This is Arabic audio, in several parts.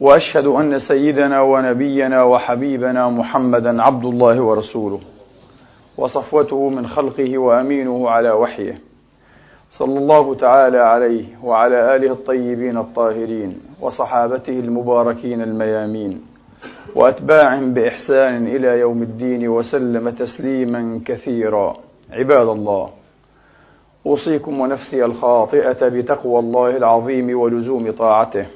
وأشهد أن سيدنا ونبينا وحبيبنا محمدا عبد الله ورسوله وصفوته من خلقه وأمينه على وحيه. صلى الله تعالى عليه وعلى آله الطيبين الطاهرين وصحابته المباركين الميامين وأتباعهم بإحسان إلى يوم الدين وسلم تسليما كثيرا. عباد الله أوصيكم ونفسي الخاطئة بتقوى الله العظيم ولزوم طاعته.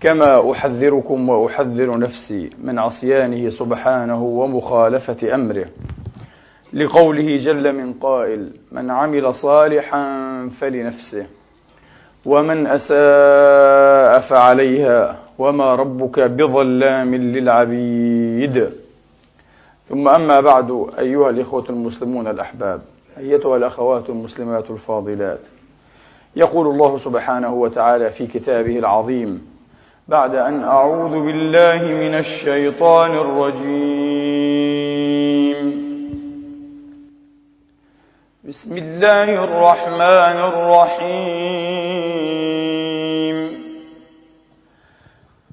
كما أحذركم وأحذر نفسي من عصيانه سبحانه ومخالفة أمره. لقوله جل من قائل من عمل صالحا فلنفسه ومن أساء فعليها وما ربك بظلام للعبيد. ثم أما بعد أيها الإخوة المسلمون الأحباب أيتها الأخوات المسلمات الفاضلات يقول الله سبحانه وتعالى في كتابه العظيم بعد أن أعوذ بالله من الشيطان الرجيم. بسم الله الرحمن الرحيم.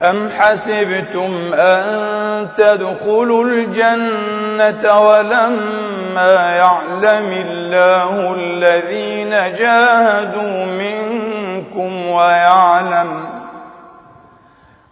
أم حسبتم أن تدخلوا الجنة ولما يعلم الله الذين جاهدوا منكم ويعلم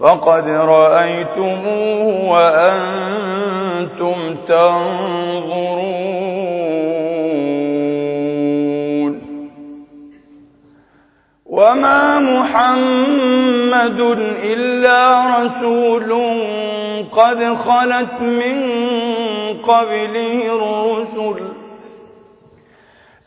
فقد رأيتموه وأنتم تنظرون. وما محمد إلا رسول قد خلت من قبله الرسل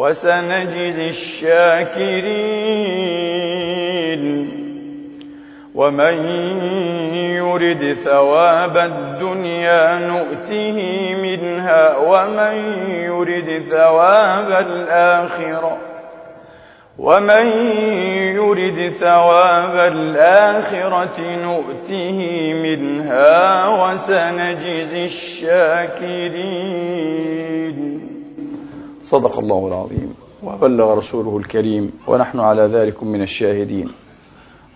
وسنجزي الشاكرين. ومن يرد ثواب الدنيا نؤته منها ومن يرد ثواب الآخرة ومن يرد ثواب الآخرة نؤته منها وسنجزي الشاكرين. صدق الله العظيم. وبلغ رسوله الكريم. ونحن على ذلك من الشاهدين.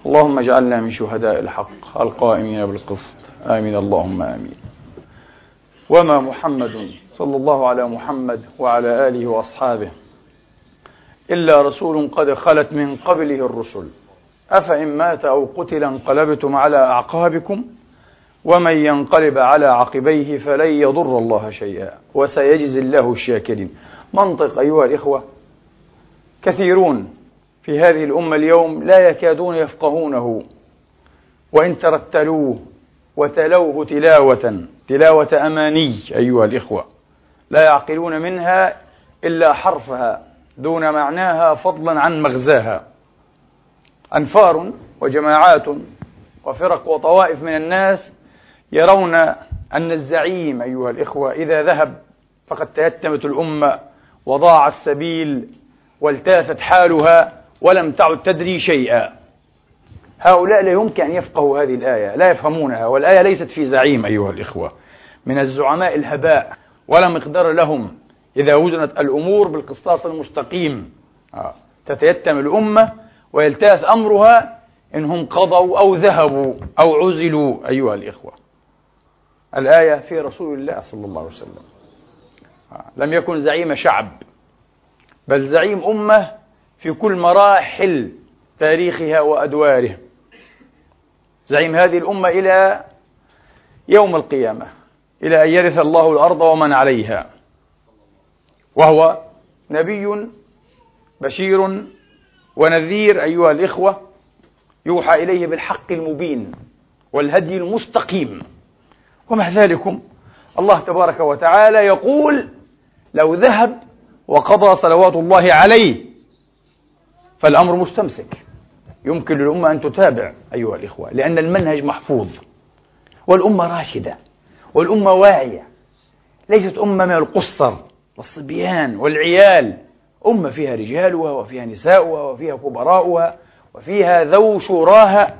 اللهم اجعلنا من شهداء الحق القائمين بالقسط. آمين. اللهم آمين. وما محمد صلى الله على محمد وعلى آله وأصحابه إلا رسول قد خلت من قبله الرسل. أفإن مات أو قتل انقلبتم على أعقابكم ومن ينقلب على عقبيه فلن يضر الله شيئا. وسيجزي الله الشاكرين. منطق أيها الإخوة. كثيرون في هذه الأمة اليوم لا يكادون يفقهونه. وإن ترتلوه وتلوه تلاوة تلاوة أماني أيها الإخوة. لا يعقلون منها إلا حرفها دون معناها فضلا عن مغزاها. أنفار وجماعات وفرق وطوائف من الناس يرون أن الزعيم أيها الإخوة إذا ذهب فقد تيتمت الأمة وضاع السبيل والتافت حالها ولم تعد تدري شيئا هؤلاء لا يمكن أن يفقهوا هذه الآية لا يفهمونها والآية ليست في زعيم أيها الإخوة من الزعماء الهباء ولا مقدار لهم إذا وزنت الأمور بالقسطاس المستقيم آه. تتيتم الأمة ويلتاث أمرها إنهم قضوا أو ذهبوا أو عزلوا أيها الإخوة الآية في رسول الله صلى الله عليه وسلم. لم يكن زعيم شعب بل زعيم أمة في كل مراحل تاريخها وأدواره. زعيم هذه الأمة إلى يوم القيامة إلى أن يرث الله الأرض ومن عليها. وهو نبي بشير ونذير أيها الإخوة يوحى إليه بالحق المبين والهدي المستقيم. ومع ذلك الله تبارك وتعالى يقول لو ذهب وقضى صلوات الله عليه فالأمر مستمسك. يمكن للأمة أن تتابع أيها الإخوة لأن المنهج محفوظ والأمة راشدة والأمة واعية. ليست أمة من القصر والصبيان والعيال. أمة فيها رجالها وفيها نساؤها وفيها كبراؤها وفيها ذو شوراها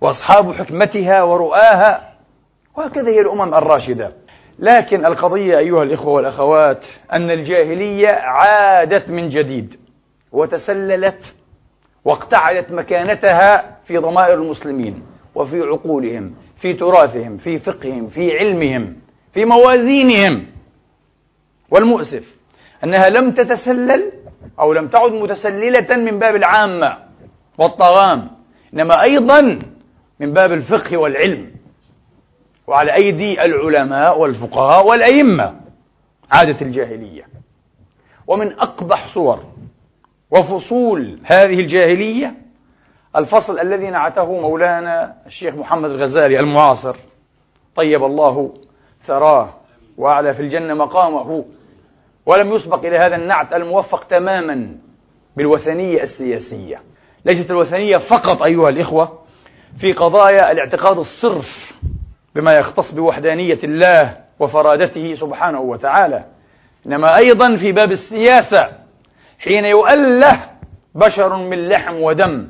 وأصحاب حكمتها ورؤاها. وهكذا هي الأمم الراشدة. لكن القضية أيها الإخوة والأخوات أن الجاهلية عادت من جديد وتسللت واقتعدت مكانتها في ضمائر المسلمين وفي عقولهم في تراثهم في فقههم في علمهم في موازينهم. والمؤسف أنها لم تتسلل أو لم تعد متسللة من باب العامة والطغام إنما أيضا من باب الفقه والعلم. وعلى أيدي العلماء والفقهاء والأئمة عادة الجاهلية. ومن أقبح صور وفصول هذه الجاهلية الفصل الذي نعته مولانا الشيخ محمد الغزالي المعاصر. طيب الله ثراه وأعلى في الجنة مقامه. ولم يسبق إلى هذا النعت الموفق تماما بالوثنية السياسية. ليست الوثنية فقط أيها الإخوة في قضايا الاعتقاد الصرف بما يختص بوحدانية الله وفرادته سبحانه وتعالى. إنما أيضا في باب السياسة حين يؤله بشر من لحم ودم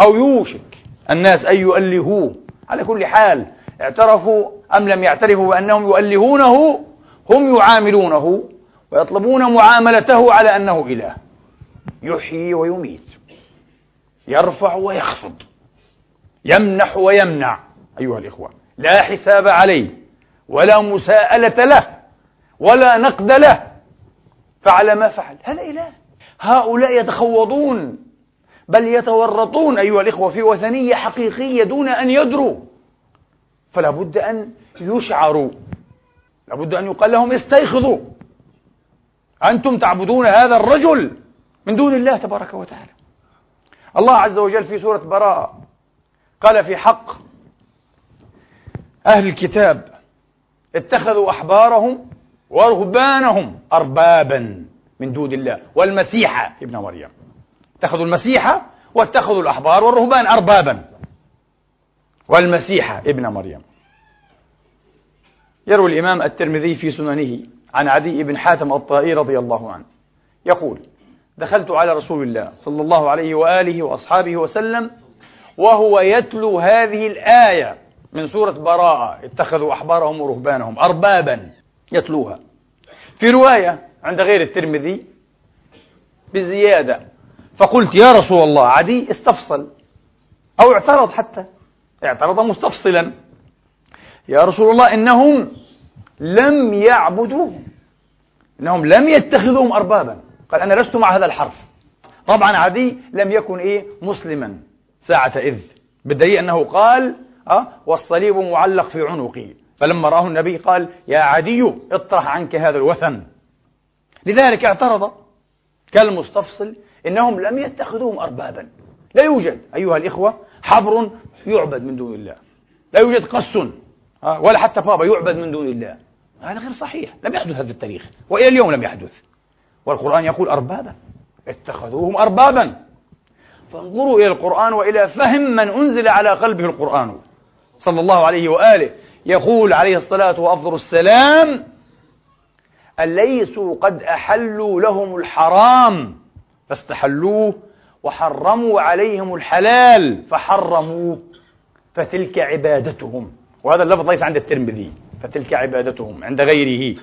أو يوشك الناس أن يؤلهوه. على كل حال اعترفوا أم لم يعترفوا بأنهم يؤلهونه؟ هم يعاملونه ويطلبون معاملته على أنه إله. يحيي ويميت يرفع ويخفض يمنح ويمنع. أيها الإخوة لا حساب عليه ولا مساءلة له ولا نقد له. فعل ما فعل. هذا إله. هؤلاء يتخوضون بل يتورطون أيها الإخوة في وثنية حقيقية دون أن يدروا. فلا بد أن يشعروا. لابد أن يقال لهم استيقظوا أنتم تعبدون هذا الرجل من دون الله تبارك وتعالى. الله عز وجل في سورة براءة قال في حق أهل الكتاب اتخذوا أحبارهم ورهبانهم أربابا من دون الله. والمسيح ابن مريم. اتخذوا المسيح واتخذوا الأحبار والرهبان أربابا. والمسيح ابن مريم. يروي الإمام الترمذي في سننه عن عدي بن حاتم الطائي رضي الله عنه. يقول دخلت على رسول الله صلى الله عليه وآله وأصحابه وسلم وهو يتلو هذه الآية من سورة براءة اتخذوا أحبارهم ورهبانهم أربابا يتلوها. في رواية عند غير الترمذي بزيادة فقلت يا رسول الله عدي استفصل أو اعترض حتى اعترض مستفصلا. يا رسول الله إنهم لم يعبدوهم إنهم لم يتخذوهم أربابا. قال أنا لست مع هذا الحرف. طبعا عدي لم يكن إيه مسلما ساعة إذ بالدليل أنه قال أه؟ والصليب معلق في عنقي فلما رآه النبي قال يا عدي اطرح عنك هذا الوثن. لذلك اعترض كالمستفصل إنهم لم يتخذوهم أربابا. لا يوجد أيها الإخوة حبر يعبد من دون الله. لا يوجد قس ولا حتى بابا يعبد من دون الله. هذا غير صحيح. لم يحدث هذا التاريخ وإلى اليوم لم يحدث. والقرآن يقول أربابا. اتخذوهم أربابا. فانظروا إلى القرآن وإلى فهم من أنزل على قلبه القرآن. صلى الله عليه وآله يقول عليه الصلاة وأفضل السلام أليسوا قد أحلوا لهم الحرام؟ فاستحلوه وحرموا عليهم الحلال فحرموه فتلك عبادتهم. وهذا اللفظ ليس عند الترمذي فتلك عبادتهم عند غيره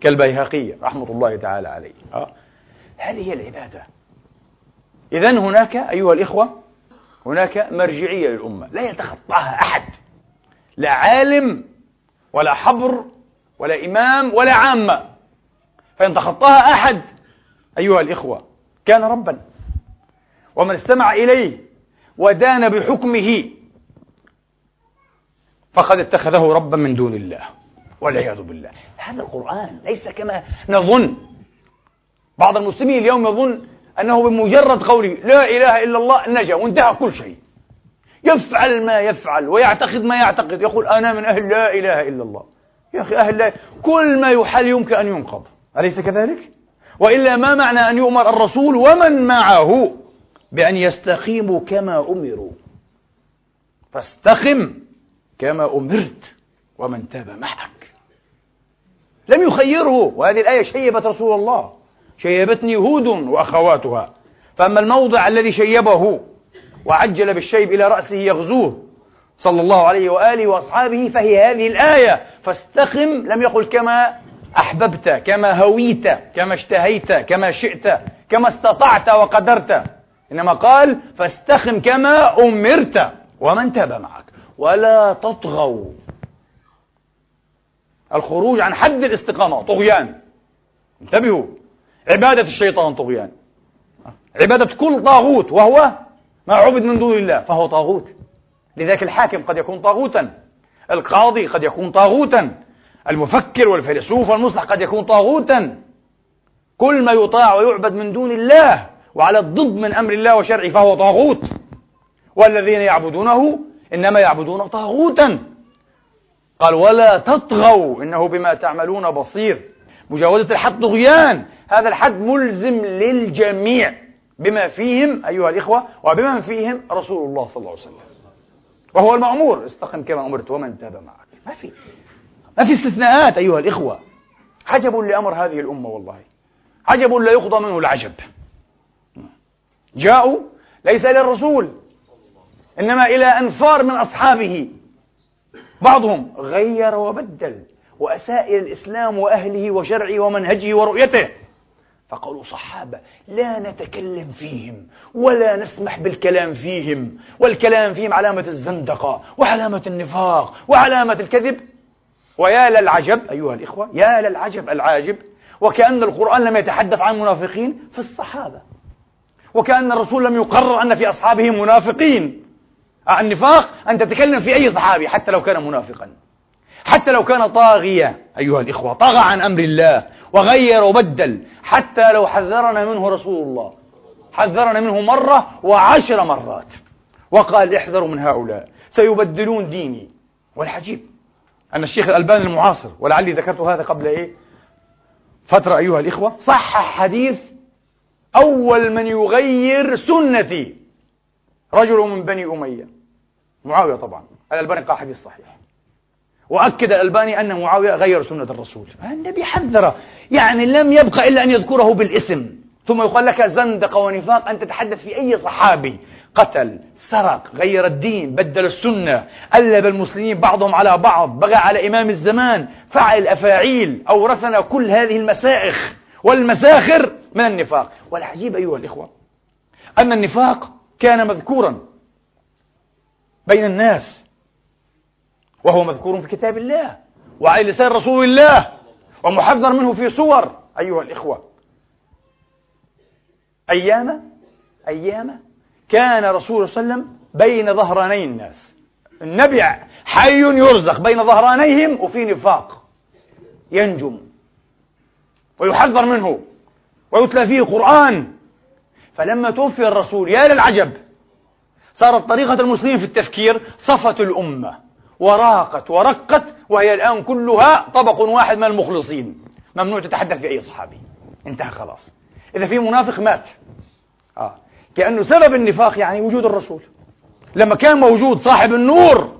كالبيهقي رحمة الله تعالى عليه. أه؟ هذه هي العبادة. إذا هناك أيها الإخوة هناك مرجعية للأمة لا يتخطاها أحد. لا عالم ولا حبر ولا إمام ولا عامة. فإن تخطاها أحد أيها الإخوة كان ربا. ومن استمع إليه ودان بحكمه فقد اتخذه ربا من دون الله والعياذ بالله. هذا القرآن ليس كما نظن. بعض المسلمين اليوم يظن أنه بمجرد قوله لا إله إلا الله نجا وانتهى كل شيء. يفعل ما يفعل ويعتقد ما يعتقد. يقول أنا من أهل لا إله إلا الله. يا أخي أهل لا كل ما يحل يمكن أن ينقض. أليس كذلك؟ وإلا ما معنى أن يؤمر الرسول ومن معه؟ بأن يستقيموا كما أمروا. فاستقم كما أمرت ومن تاب معك. لم يخيره. وهذه الآية شيبت رسول الله. شيبتني هود وأخواتها. فأما الموضع الذي شيبه وعجل بالشيب إلى رأسه يغزوه. صلى الله عليه وآله وأصحابه فهي هذه الآية. فاستقم لم يقل كما أحببت كما هويت كما اشتهيت كما شئت كما استطعت وقدرت. إنما قال فاستقم كما أمرت ومن تاب معك. ولا تطغوا. الخروج عن حد الاستقامة طغيان. انتبهوا. عبادة الشيطان طغيان. عبادة كل طاغوت وهو ما عبد من دون الله فهو طاغوت. لذلك الحاكم قد يكون طاغوتا القاضي قد يكون طاغوتا المفكر والفيلسوف والمصلح قد يكون طاغوتا. كل ما يطاع ويعبد من دون الله وعلى الضد من أمر الله وشرعه فهو طاغوت. والذين يعبدونه إنما يعبدون طاغوتا. قال ولا تطغوا إنه بما تعملون بصير. مجاوزة الحد طغيان هذا الحد ملزم للجميع. بما فيهم أيها الإخوة وبما فيهم رسول الله صلى الله عليه وسلم. وهو المأمور. استقم كما أمرت ومن تاب معك. ما في. ما في استثناءات أيها الإخوة. عجب لأمر هذه الأمة والله. عجب لا يقضى منه العجب. جاءوا ليس إلى الرسول إنما إلى أنفار من أصحابه. بعضهم غير وبدل وأساء إلى الإسلام وأهله وشرعه ومنهجه ورؤيته. فقالوا صحابة لا نتكلم فيهم ولا نسمح بالكلام فيهم والكلام فيهم علامة الزندقة وعلامة النفاق وعلامة الكذب. ويا للعجب أيها الإخوة يا للعجب العاجب وكأن القرآن لم يتحدث عن منافقين في الصحابة وكأن الرسول لم يقرر أن في أصحابه منافقين. النفاق أن تتكلم في أي صحابي حتى لو كان منافقا حتى لو كان طاغيا أيها الإخوة طغى عن أمر الله وغير وبدل حتى لو حذرنا منه رسول الله. حذرنا منه مرة وعشر مرات. وقال احذروا من هؤلاء سيبدلون ديني. والعجيب أن الشيخ الألباني المعاصر ولعلي ذكرت هذا قبل إيه؟ فترة أيها الإخوة صحح حديث أول من يغير سنتي. رجل من بني أمية. معاوية طبعا. الألباني قال حديث صحيح. وأكد الألباني أن معاوية غير سنة الرسول. النبي حذره يعني لم يبقى إلا أن يذكره بالاسم. ثم يقال لك زندق ونفاق أن تتحدث في أي صحابي. قتل سرق غير الدين بدل السنة ألب المسلمين بعضهم على بعض بغى على إمام الزمان فعل الأفاعيل أورثنا كل هذه المسائخ والمساخر من النفاق. والعجيب أيها الإخوة أن النفاق كان مذكورا بين الناس. وهو مذكور في كتاب الله وعلى لسان رسول الله ومحذر منه في صور. أيها الإخوة أيام أيام كان رسول صلى الله عليه وسلم بين ظهراني الناس. النبي حي يرزق بين ظهرانيهم وفي نفاق ينجم ويحذر منه ويتلى فيه قرآن فلما توفي الرسول يا للعجب صارت طريقة المسلمين في التفكير صفت الأمة. وراقت ورقت وهي الآن كلها طبق واحد من المخلصين. ممنوع تتحدث في أي صحابي. انتهى خلاص. إذا في منافق مات. آه. كأنه سبب النفاق يعني وجود الرسول. لما كان موجود صاحب النور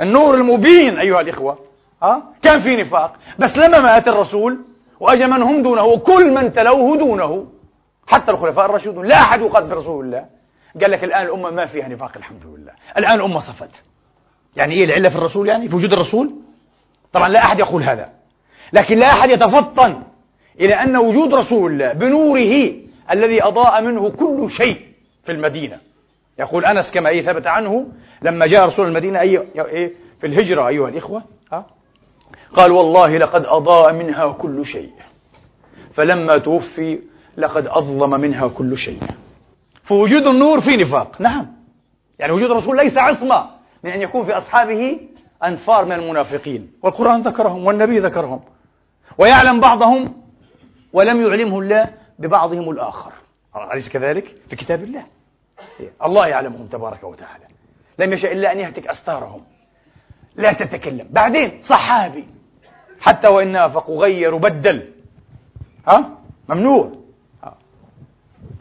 النور المبين أيها الإخوة ها؟ كان في نفاق. بس لما مات الرسول وأجى من هم دونه وكل من تلوه دونه حتى الخلفاء الراشدون لا أحد يقاتل برسول الله. قال لك الآن الأمة ما فيها نفاق الحمد لله. الآن الأمة صفت. يعني إيه العلة في الرسول يعني؟ في وجود الرسول؟ طبعا لا أحد يقول هذا. لكن لا أحد يتفطن إلى أن وجود رسول الله بنوره الذي أضاء منه كل شيء في المدينة. يقول أنس كما أي ثبت عنه لما جاء رسول المدينة أي إيه؟ في الهجرة أيها الإخوة قال والله لقد أضاء منها كل شيء. فلما توفي لقد أظلم منها كل شيء. فوجود النور في نفاق. نعم. يعني وجود الرسول ليس عصمة. من أن يكون في أصحابه أنفار من المنافقين. والقرآن ذكرهم والنبي ذكرهم. ويعلم بعضهم ولم يعلمه الله ببعضهم الآخر. أليس كذلك؟ في كتاب الله. الله يعلمهم تبارك وتعالى. لم يشاء إلا أن يهتك أستارهم. لا تتكلم. بعدين صحابي. حتى وإن نافقوا غير بدل. ها؟ ممنوع. ها.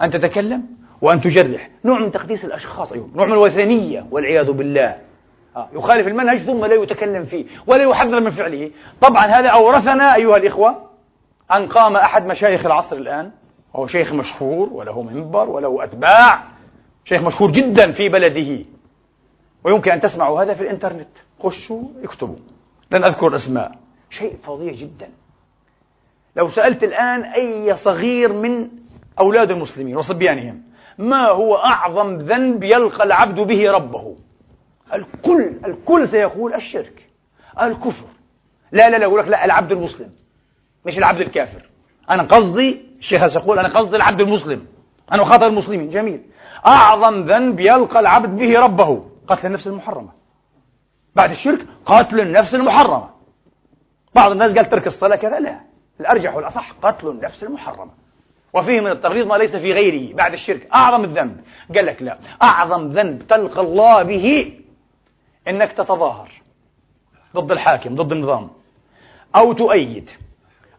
أن تتكلم وأن تجرح. نوع من تقديس الأشخاص أيوه. نوع من الوثنية والعياذ بالله. يخالف المنهج ثم لا يتكلم فيه ولا يحذر من فعله. طبعا هذا أورثنا أيها الإخوة أن قام أحد مشايخ العصر الآن وهو شيخ مشهور وله منبر وله أتباع شيخ مشهور جدا في بلده. ويمكن أن تسمعوا هذا في الإنترنت. خشوا اكتبوا. لن أذكر أسماء شيء فظيع جدا. لو سألت الآن أي صغير من أولاد المسلمين وصبيانهم ما هو أعظم ذنب يلقى العبد به ربه؟ الكل الكل سيقول الشرك الكفر. لا لا لا يقول لك لا العبد المسلم مش العبد الكافر. أنا قصدي الشيخ سيقول أنا قصدي العبد المسلم. أنا أخاطب المسلمين. جميل. أعظم ذنب يلقى العبد به ربه قتل النفس المحرمة. بعد الشرك قتل النفس المحرمة. بعض الناس قال ترك الصلاة كذا لا. الأرجح والأصح قتل النفس المحرمة. وفيه من التغليظ ما ليس في غيره بعد الشرك. أعظم الذنب. قال لك لا. أعظم ذنب تلقى الله به إنك تتظاهر ضد الحاكم ضد النظام. أو تؤيد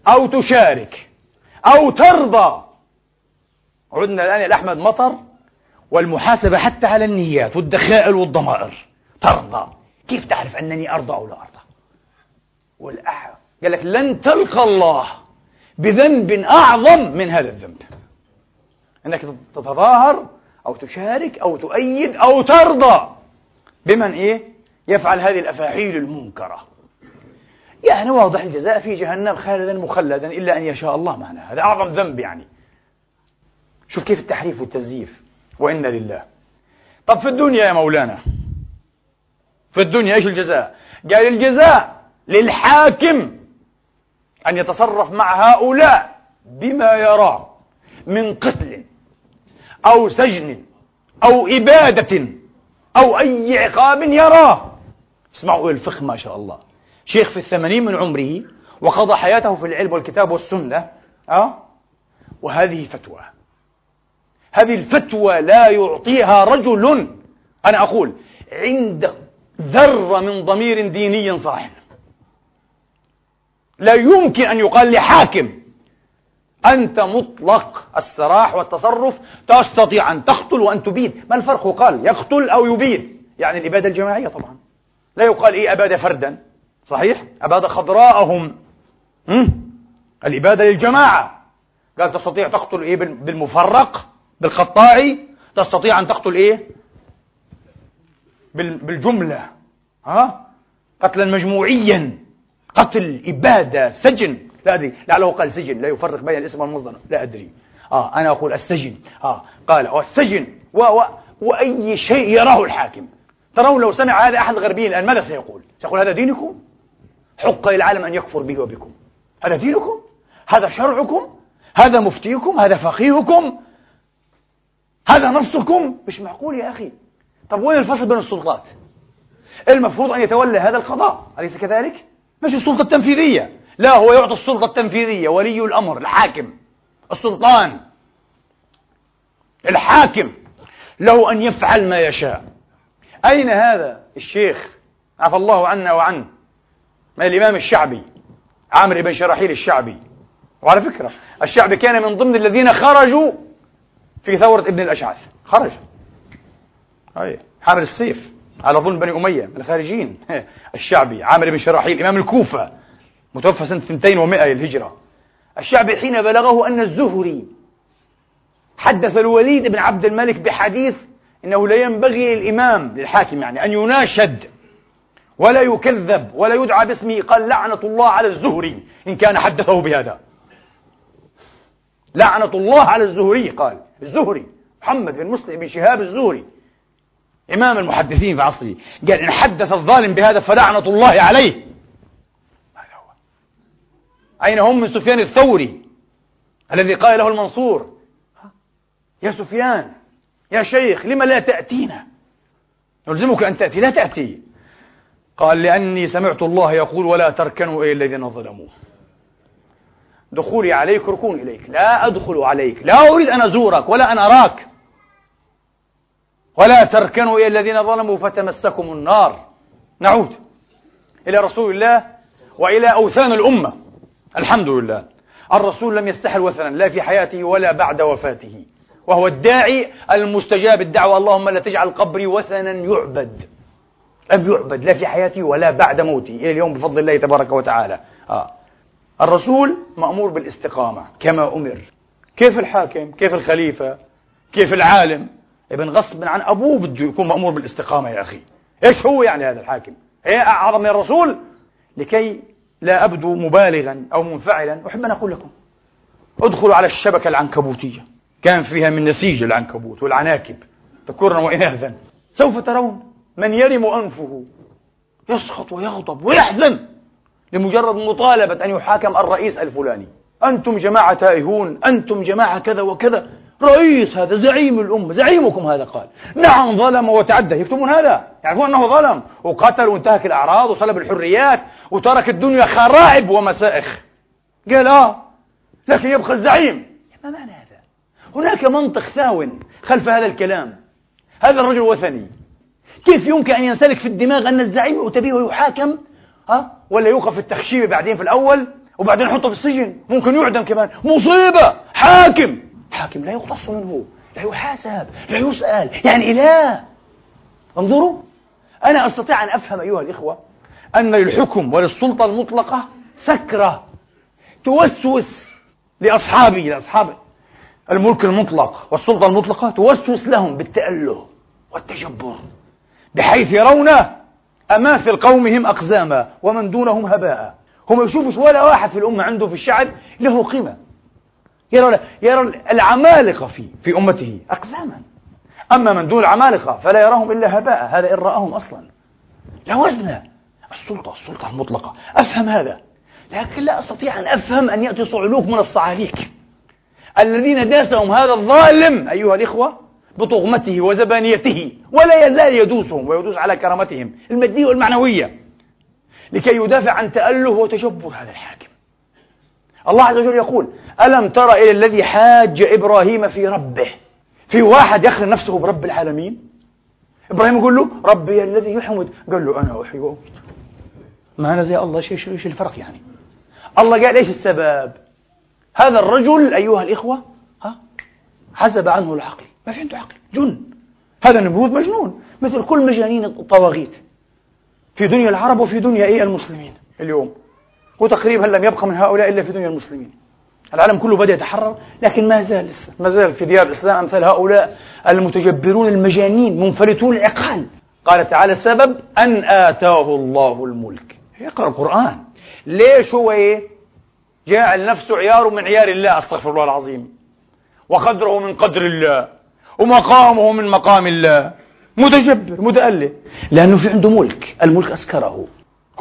أو تشارك أو ترضى. عدنا الآن إلى أحمد مطر والمحاسبة حتى على النيات والدخائل والضمائر. ترضى. كيف تعرف أنني أرضى أو لا أرضى؟ والأعلى قال لك لن تلقى الله بذنب أعظم من هذا الذنب. أنك تتظاهر أو تشارك أو تؤيد أو ترضى. بمن إيه؟ يفعل هذه الأفاعيل المنكرة. يعني واضح الجزاء في جهنم خالدا مخلدا إلا أن يشاء الله معنا. هذا أعظم ذنب يعني. شوف كيف التحريف والتزييف. وإنا لله. طب في الدنيا يا مولانا. في الدنيا إيش الجزاء؟ قال الجزاء للحاكم أن يتصرف مع هؤلاء بما يرى من قتل أو سجن أو إبادة أو أي عقاب يراه. اسمعوا الفقه ما شاء الله. شيخ في الثمانين من عمره وقضى حياته في العلم والكتاب والسنة أه؟ وهذه فتوى. هذه الفتوى لا يعطيها رجل. أنا أقول عنده ذرة من ضمير ديني صاحب. لا يمكن أن يقال لحاكم أنت مطلق السراح والتصرف تستطيع أن تقتل وأن تبيد. ما الفرق؟ قال يقتل أو يبيد. يعني الإبادة الجماعية طبعا. لا يقال إيه أباد فردا. صحيح؟ أباد خضراءهم. الإبادة للجماعة. قال تستطيع تقتل إيه بالمفرق بالقطاعي؟ تستطيع أن تقتل إيه؟ بالجملة. ها؟ قتلا مجموعيا. قتل إبادة سجن. لا أدري. لعله قال سجن لا يفرق بين الاسم والمصدر. لا أدري. آه أنا أقول السجن. آه قال والسجن و و وأي شيء يراه الحاكم. ترون لو سمع هذا أحد الغربيين الآن ماذا سيقول؟ سيقول هذا دينكم؟ حق للعالم أن يكفر به وبكم هذا دينكم؟ هذا شرعكم؟ هذا مفتيكم؟ هذا فقيهكم؟ هذا نصكم؟ مش معقول يا أخي طب وين الفصل بين السلطات؟ المفروض أن يتولى هذا القضاء أليس كذلك؟ مش السلطة التنفيذية لا هو يعطي السلطة التنفيذية ولي الأمر الحاكم السلطان الحاكم له أن يفعل ما يشاء أين هذا الشيخ؟ عفى الله عنا وعنه. من الإمام الشعبي عامر بن شراحيل الشعبي. وعلى فكرة الشعبي كان من ضمن الذين خرجوا في ثورة ابن الأشعث. خرج أي حامل السيف على ظلم بني أمية من الخارجين. الشعبي عامر بن شراحيل إمام الكوفة متوفى سنة 200 للهجرة. الشعبي حين بلغه أن الزهري حدث الوليد بن عبد الملك بحديث إنه لا ينبغي للإمام للحاكم يعني أن يناشد ولا يكذب ولا يدعى باسمه قال لعنة الله على الزهري إن كان حدثه بهذا. لعنة الله على الزهري قال الزهري محمد بن مسلم بن شهاب الزهري إمام المحدثين في عصره. قال إن حدث الظالم بهذا فلعنة الله عليه. هذا هو. أين هم من سفيان الثوري الذي قال له المنصور يا سفيان. يا شيخ لما لا تأتينا؟ نلزمك أن تأتي لا تأتي. قال لأني سمعت الله يقول ولا تركنوا إلى الذين ظلموا دخولي عليك ركون إليك. لا أدخل عليك. لا أريد أن أزورك ولا أن أراك. ولا تركنوا إلى الذين ظلموا فتمسكم النار. نعود إلى رسول الله وإلى أوثان الأمة. الحمد لله. الرسول لم يستحل وثنا لا في حياته ولا بعد وفاته. وهو الداعي المستجاب الدعوة. اللهم لا تجعل قبري وثنا يعبد. لم يعبد لا في حياته ولا بعد موته إلى اليوم بفضل الله تبارك وتعالى. آه. الرسول مأمور بالاستقامة كما أمر. كيف الحاكم؟ كيف الخليفة؟ كيف العالم؟ ابن غصب عن أبوه بده يكون مأمور بالاستقامة يا أخي. إيش هو يعني هذا الحاكم؟ إيه أعظم من الرسول؟ لكي لا أبدو مبالغا أو منفعلا. أحب أن أقول لكم ادخلوا على الشبكة العنكبوتية. كان فيها من نسيج العنكبوت والعناكب. ذكورا وإناثا سوف ترون من يرم أنفه. يسخط ويغضب ويحزن. لمجرد مطالبة أن يحاكم الرئيس الفلاني. أنتم جماعة تائهون. أنتم جماعة كذا وكذا. رئيس هذا زعيم الأمة. زعيمكم هذا قال. نعم ظلم وتعدى. يكتبون هذا. يعرفون أنه ظلم. وقتل وانتهك الأعراض وسلب الحريات وترك الدنيا خرائب ومسائخ. قال آه لكن يبقى الزعيم. ما معنى هناك منطق ثاو خلف هذا الكلام. هذا الرجل وثني. كيف يمكن أن ينسلك في الدماغ أن الزعيم يؤتى ويحاكم؟ ها؟ ولا يوقف التخشيب بعدين في الأول وبعدين يحطه في السجن. ممكن يعدم كمان. مصيبة! حاكم! حاكم لا يختص منه لا يحاسب لا يسأل. يعني إله. انظروا. أنا أستطيع أن أفهم أيها الإخوة أن للحكم وللسلطة المطلقة سكرة توسوس لأصحابه لأصحاب الملك المطلق والسلطة المطلقة توسوس لهم بالتأله والتجبر بحيث يرون أماثل قومهم أقزاما ومن دونهم هباء. هم يشوفوا ولا واحد في الأمة عنده في الشعب له قيمة. يرى, يرى العمالقة في في أمته أقزاما. أما من دون العمالقة فلا يراهم إلا هباء هذا إن رآهم أصلا. لا وزن. السلطة السلطة المطلقة. أفهم هذا. لكن لا أستطيع أن أفهم أن يأتي صعلوك من الصعاليك. الذين داسهم هذا الظالم أيها الإخوة بطغمته وزبانيته ولا يزال يدوسهم ويدوس على كرامتهم المادية والمعنوية لكي يدافع عن تأله وتجبر هذا الحاكم. الله عز وجل يقول ألم تر إلى الذي حاج إبراهيم في ربه؟ في واحد يخلي نفسه برب العالمين؟ إبراهيم يقول له ربي الذي يحمد. قال له أنا أحيي ما أنا زي الله شيء شيء الفرق يعني؟ الله قال إيش السبب؟ هذا الرجل أيها الإخوة ها حسب عنه العقل. ما في عنده عقل جن. هذا النمرود مجنون مثل كل مجانين الطواغيت في دنيا العرب وفي دنيا إيه المسلمين اليوم. وتقريبا لم يبقى من هؤلاء إلا في دنيا المسلمين. العالم كله بدأ يتحرر لكن ما زال لسه ما زال في ديار الإسلام أمثال هؤلاء المتجبرون المجانين منفلتون العقال قال تعالى السبب أن آتاه الله الملك. يقرأ القرآن. ليش هو إيه؟ جاعل نفسه عيار من عيار الله أستغفر الله العظيم. وقدره من قدر الله ومقامه من مقام الله. متجبر متأله لأنه في عنده ملك الملك أسكره.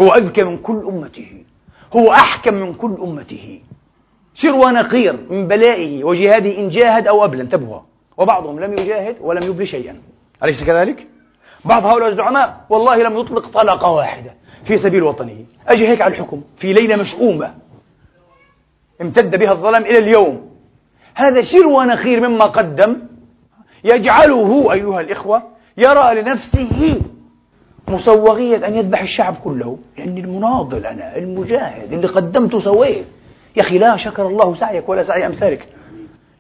هو أذكى من كل أمته. هو أحكم من كل أمته. سر ونقير من بلائه وجهاده إن جاهد أو أبلى انتبهوا. وبعضهم لم يجاهد ولم يبلي شيئا. أليس كذلك؟ بعض هؤلاء الزعماء والله لم يطلق طلقة واحدة في سبيل وطنه. أجي هيك على الحكم. في ليلة مشؤومة. امتد بها الظلام إلى اليوم. هذا شر ونخير مما قدم. يجعله أيها الإخوة يرى لنفسه مسوغية أن يذبح الشعب كله. لأني المناضل أنا المجاهد اللي قدمته سويت يا أخي لا شكر الله سعيك ولا سعي أمثالك.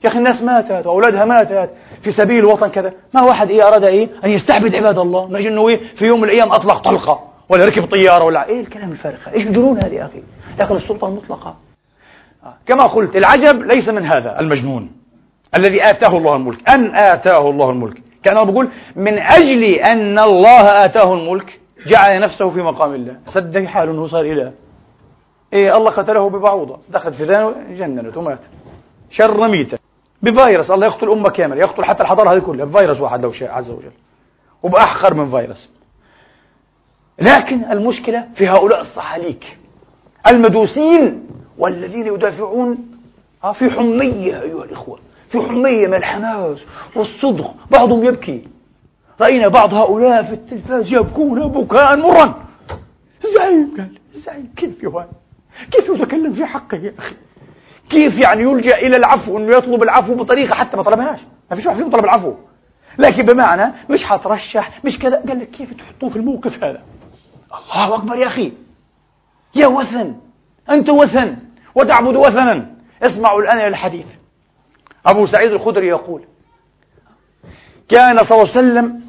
يا أخي الناس ماتت وأولادها ماتت في سبيل الوطن كذا. ما واحد إيه أراد إيه؟ أن يستعبد عباد الله. أجل أنه إيه؟ في يوم من الأيام أطلق طلقة ولا ركب طيارة ولا إيه الكلام الفارغ؟ إيش الجنون هذه يا أخي؟ لكن السلطة المطلقة. كما قلت العجب ليس من هذا المجنون الذي آتاه الله الملك. أن آتاه الله الملك. كان بقول من أجل أن الله آتاه الملك جعل نفسه في مقام الله. صدق حاله أنه صار إله. إيه الله قتله ببعوضة. دخل في ذانه جننت ومات. شر ميتة. بفيروس الله يقتل أمة كاملة. يقتل حتى الحضارة هذه كلها. بفيروس واحد لو شاء عز وجل. وبأحقر من فيروس. لكن المشكلة في هؤلاء الصحاليك. المدوسين والذين يدافعون آه، في حمية أيها الإخوة في حمية من الحماس والصدق بعضهم يبكي. رأينا بعض هؤلاء في التلفاز يبكون بكاء مرا الزعيم قال الزعيم كيف يهان؟ كيف يتكلم في حقه يا أخي؟ كيف يعني يلجأ إلى العفو أنه يطلب العفو بطريقة حتى ما طلبهاش؟ ما فيش واحد فيهم طلب العفو. لكن بمعنى مش حترشح مش كذا. قال لك كيف تحطوه في الموقف هذا؟ الله أكبر يا أخي. يا وثن أنت وثن. وتعبد وثنا. اسمعوا الآن الحديث. أبو سعيد الخدري يقول كان صلى الله عليه وسلم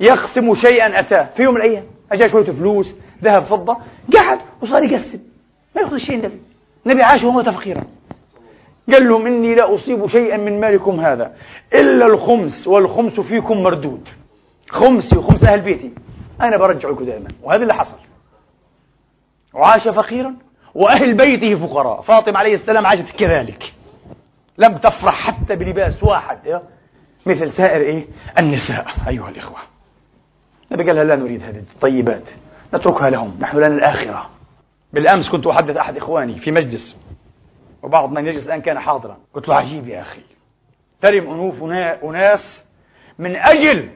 يقسم شيئا أتاه في يوم من الأيام. أجا شوية فلوس ذهب فضة قعد وصار يقسم. ما يأخذ شيء النبي. النبي عاش ومات فقيرا قال لهم إني لا أصيب شيئا من مالكم هذا إلا الخمس والخمس فيكم مردود. خمسي وخمس أهل بيتي. أنا برجع لكم دائما. وهذا اللي حصل. وعاش فقيرا. وأهل بيته فقراء. فاطمة عليه السلام عاشت كذلك. لم تفرح حتى بلباس واحد مثل سائر إيه؟ النساء أيها الإخوة. النبي قال لا نريد هذه الطيبات نتركها لهم نحن لنا الآخرة. بالأمس كنت أحدث أحد إخواني في مجلس وبعض من يجلس الآن كان حاضرا. قلت له عجيب يا أخي ترم أنوف أناس من أجل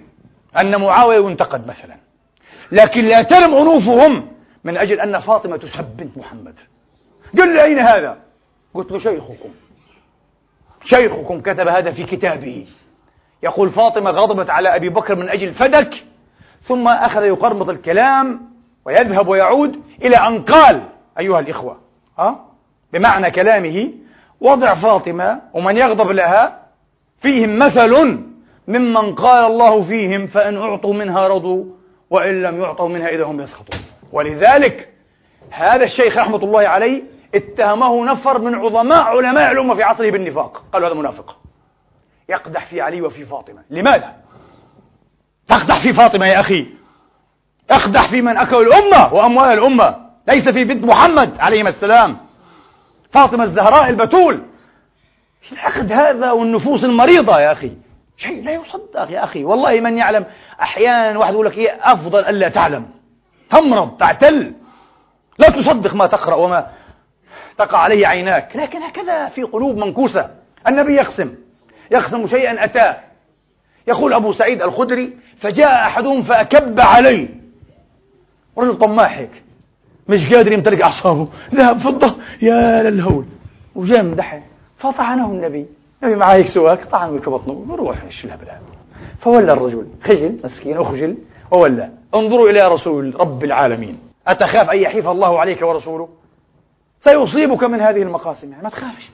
أن معاوية ينتقد مثلا. لكن لا ترم أنوفهم من أجل أن فاطمة تسب بنت محمد. قل لي أين هذا؟ قلت له شيخكم. شيخكم كتب هذا في كتابه. يقول فاطمة غضبت على أبي بكر من أجل فدك ثم أخذ يقرمط الكلام ويذهب ويعود إلى أن قال أيها الإخوة أه؟ بمعنى كلامه وضع فاطمة ومن يغضب لها فيهم مثل ممن قال الله فيهم فإن أعطوا منها رضوا وإن لم يعطوا منها إذا هم يسخطون. ولذلك هذا الشيخ رحمة الله عليه اتهمه نفر من عظماء علماء الأمة في عصره بالنفاق. قالوا هذا منافق. يقدح في علي وفي فاطمة. لماذا؟ تقدح في فاطمة يا أخي. اقدح في من أكل الأمة وأموال الأمة. ليس في بنت محمد عليهما السلام. فاطمة الزهراء البتول. الحقد هذا والنفوس المريضة يا أخي. شيء لا يصدق يا أخي. والله من يعلم أحيانا واحد يقول لك إيه أفضل ألا تعلم. تمرض تعتل. لا تصدق ما تقرأ وما تقع عليه عيناك. لكن هكذا في قلوب منكوسة. النبي يقسم يقسم شيئا أتاه. يقول أبو سعيد الخدري فجاء أحدهم فأكب علي رجل طماح هيك. مش قادر يمتلك أعصابه. ذهب فضة. يا للهول. وجاء مدحه فطعنه النبي. النبي معاه هيك سواك. طعنه بطنه. روح إيش فولى الرجل. خجل مسكين أخجل. وولى انظروا إلى رسول رب العالمين. أتخاف أن يحيف الله عليك ورسوله؟ سيصيبك من هذه المقاسم. يعني ما تخافش.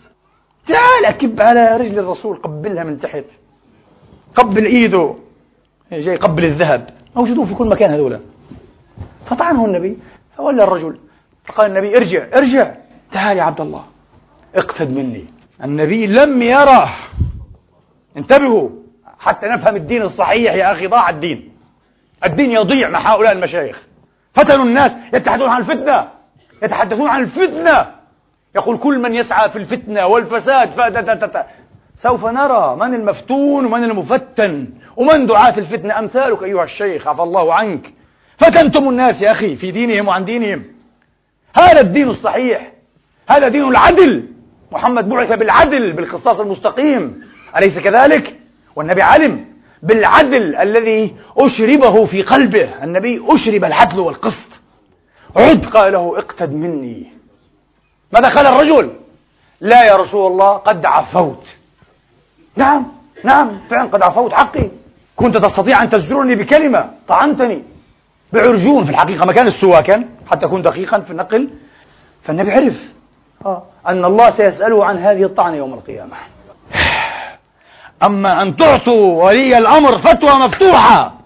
تعال أكب على رجل الرسول قبلها من تحت. قبل إيده. جاي قبل الذهب. موجودون في كل مكان هذولا فطعنه النبي. فولى الرجل. فقال النبي ارجع ارجع. تعال يا عبد الله. اقتد مني. النبي لم يره. انتبهوا. حتى نفهم الدين الصحيح يا أخي ضاع الدين. الدين يضيع مع هؤلاء المشايخ. فتنوا الناس يتحدثون عن الفتنة. يتحدثون عن الفتنة. يقول كل من يسعى في الفتنة والفساد فتتتت سوف نرى من المفتون ومن المفتن. ومن دعاة الفتنة أمثالك أيها الشيخ عفى الله عنك. فتنتم الناس يا أخي في دينهم وعن دينهم. هذا الدين الصحيح. هذا دين العدل. محمد بعث بالعدل بالقسطاس المستقيم. أليس كذلك؟ والنبي علم بالعدل الذي أشربه في قلبه. النبي أشرب العدل والقسط. عد قال له اقتد مني. ماذا قال الرجل؟ لا يا رسول الله قد عفوت. نعم نعم فعلا قد عفوت حقي. كنت تستطيع أن تزجرني بكلمة طعنتني. بعرجون في الحقيقة مكان السواكن حتى أكون دقيقا في النقل. فالنبي عرف آه. أن الله سيسأله عن هذه الطعنة يوم القيامة. أما أن تعطوا ولي الأمر فتوى مفتوحة.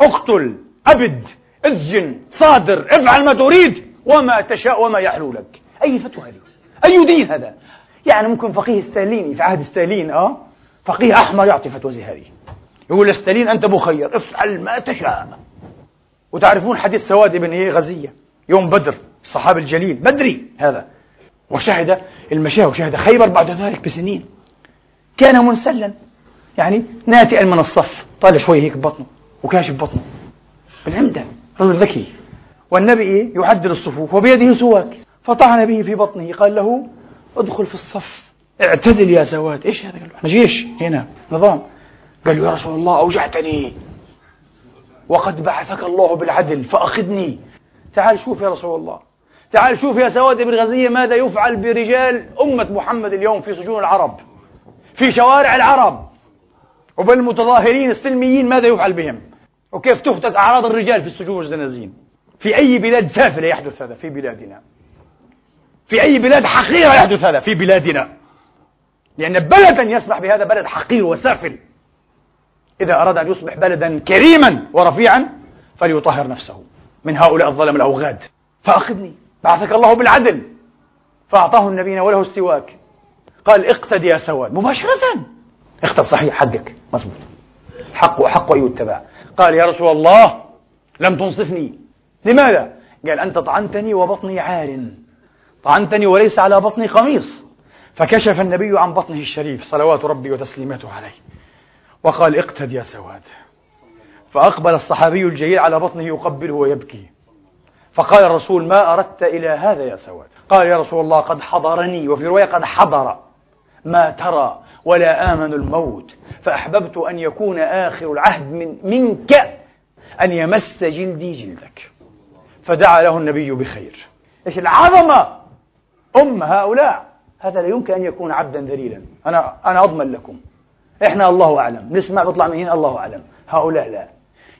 أقتل أبد اسجن صادر افعل ما تريد وما تشاء وما يحلو لك. أي فتوى هذه أي دين هذا؟ يعني ممكن فقيه ستاليني في عهد ستالين أه؟ فقيه أحمر يعطي فتوى زي هذه يقول لستالين أنت مخير افعل ما تشاء. وتعرفون حديث سواد بن إيه غزية؟ يوم بدر الصحابي الجليل بدري هذا. وشهد المشاه وشهد خيبر بعد ذلك بسنين. كان منسلا يعني ناتئا من الصف طالع شوي هيك بطنه وكاشف بطنه. بالعمدة رجل ذكي. والنبي إيه؟ يعدل الصفوف وبيده سواك. فطعن به في بطنه قال له ادخل في الصف اعتدل يا سواد إيش هذا؟ قال له إحنا جيش. هنا نظام. قال له يا رسول الله أوجعتني. وقد بعثك الله بالعدل فأخذني. تعال شوف يا رسول الله. تعال شوف يا سواد بن غزية ماذا يفعل برجال أمة محمد اليوم في سجون العرب. في شوارع العرب. وبالمتظاهرين السلميين ماذا يفعل بهم؟ وكيف تهتك أعراض الرجال في السجون والزنازين؟ في أي بلاد سافلة يحدث هذا؟ في بلادنا. في أي بلاد حقيرة يحدث هذا؟ في بلادنا. لأن بلدا يسمح بهذا بلد حقير وسافل. إذا أراد أن يصبح بلدا كريما ورفيعا فليطهر نفسه. من هؤلاء الظلم الأوغاد. فأخذني. بعثك الله بالعدل. فأعطاه النبي وله السواك. قال اقتد يا سواد. مباشرة. اختب صحيح حقك. مزبوط حق وحق أن يتبع قال يا رسول الله لم تنصفني. لماذا؟ قال أنت طعنتني وبطني عار. طعنتني وليس على بطني قميص. فكشف النبي عن بطنه الشريف. صلوات ربي وتسليماته عليه. وقال اقتد يا سواد. فأقبل الصحابي الجليل على بطنه يقبله ويبكي. فقال الرسول ما أردت إلى هذا يا سواد. قال يا رسول الله قد حضرني. وفي رواية قد حضر. ما ترى ولا آمن الموت فأحببت أن يكون آخر العهد من منك أن يمس جلدي جلدك. فدعا له النبي بخير. إيش العظمة؟ أم هؤلاء. هذا لا يمكن أن يكون عبدا ذليلا. أنا أنا أضمن لكم. إحنا الله أعلم. نسمع بيطلع من هنا الله أعلم. هؤلاء لا.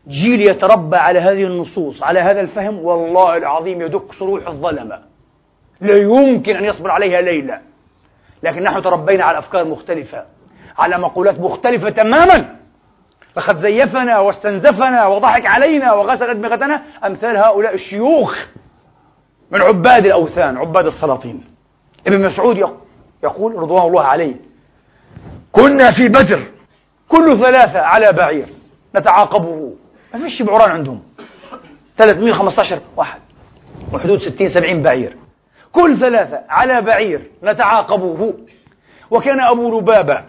جيل يتربى على هذه النصوص على هذا الفهم والله العظيم يدك صروح الظلمة. لا يمكن أن يصبر عليها ليلة. لكن نحن تربينا على أفكار مختلفة على مقولات مختلفة تماما. لقد زيفنا واستنزفنا وضحك علينا وغسل أدمغتنا أمثال هؤلاء الشيوخ من عباد الأوثان عباد السلاطين. ابن مسعود يقول رضوان الله عليه كنا في بدر كل ثلاثة على بعير نتعاقبه. ما فيش بعران عندهم. 315 واحد وحدود 60 70 بعير. كل ثلاثة على بعير نتعاقبه وكان أبو لبابة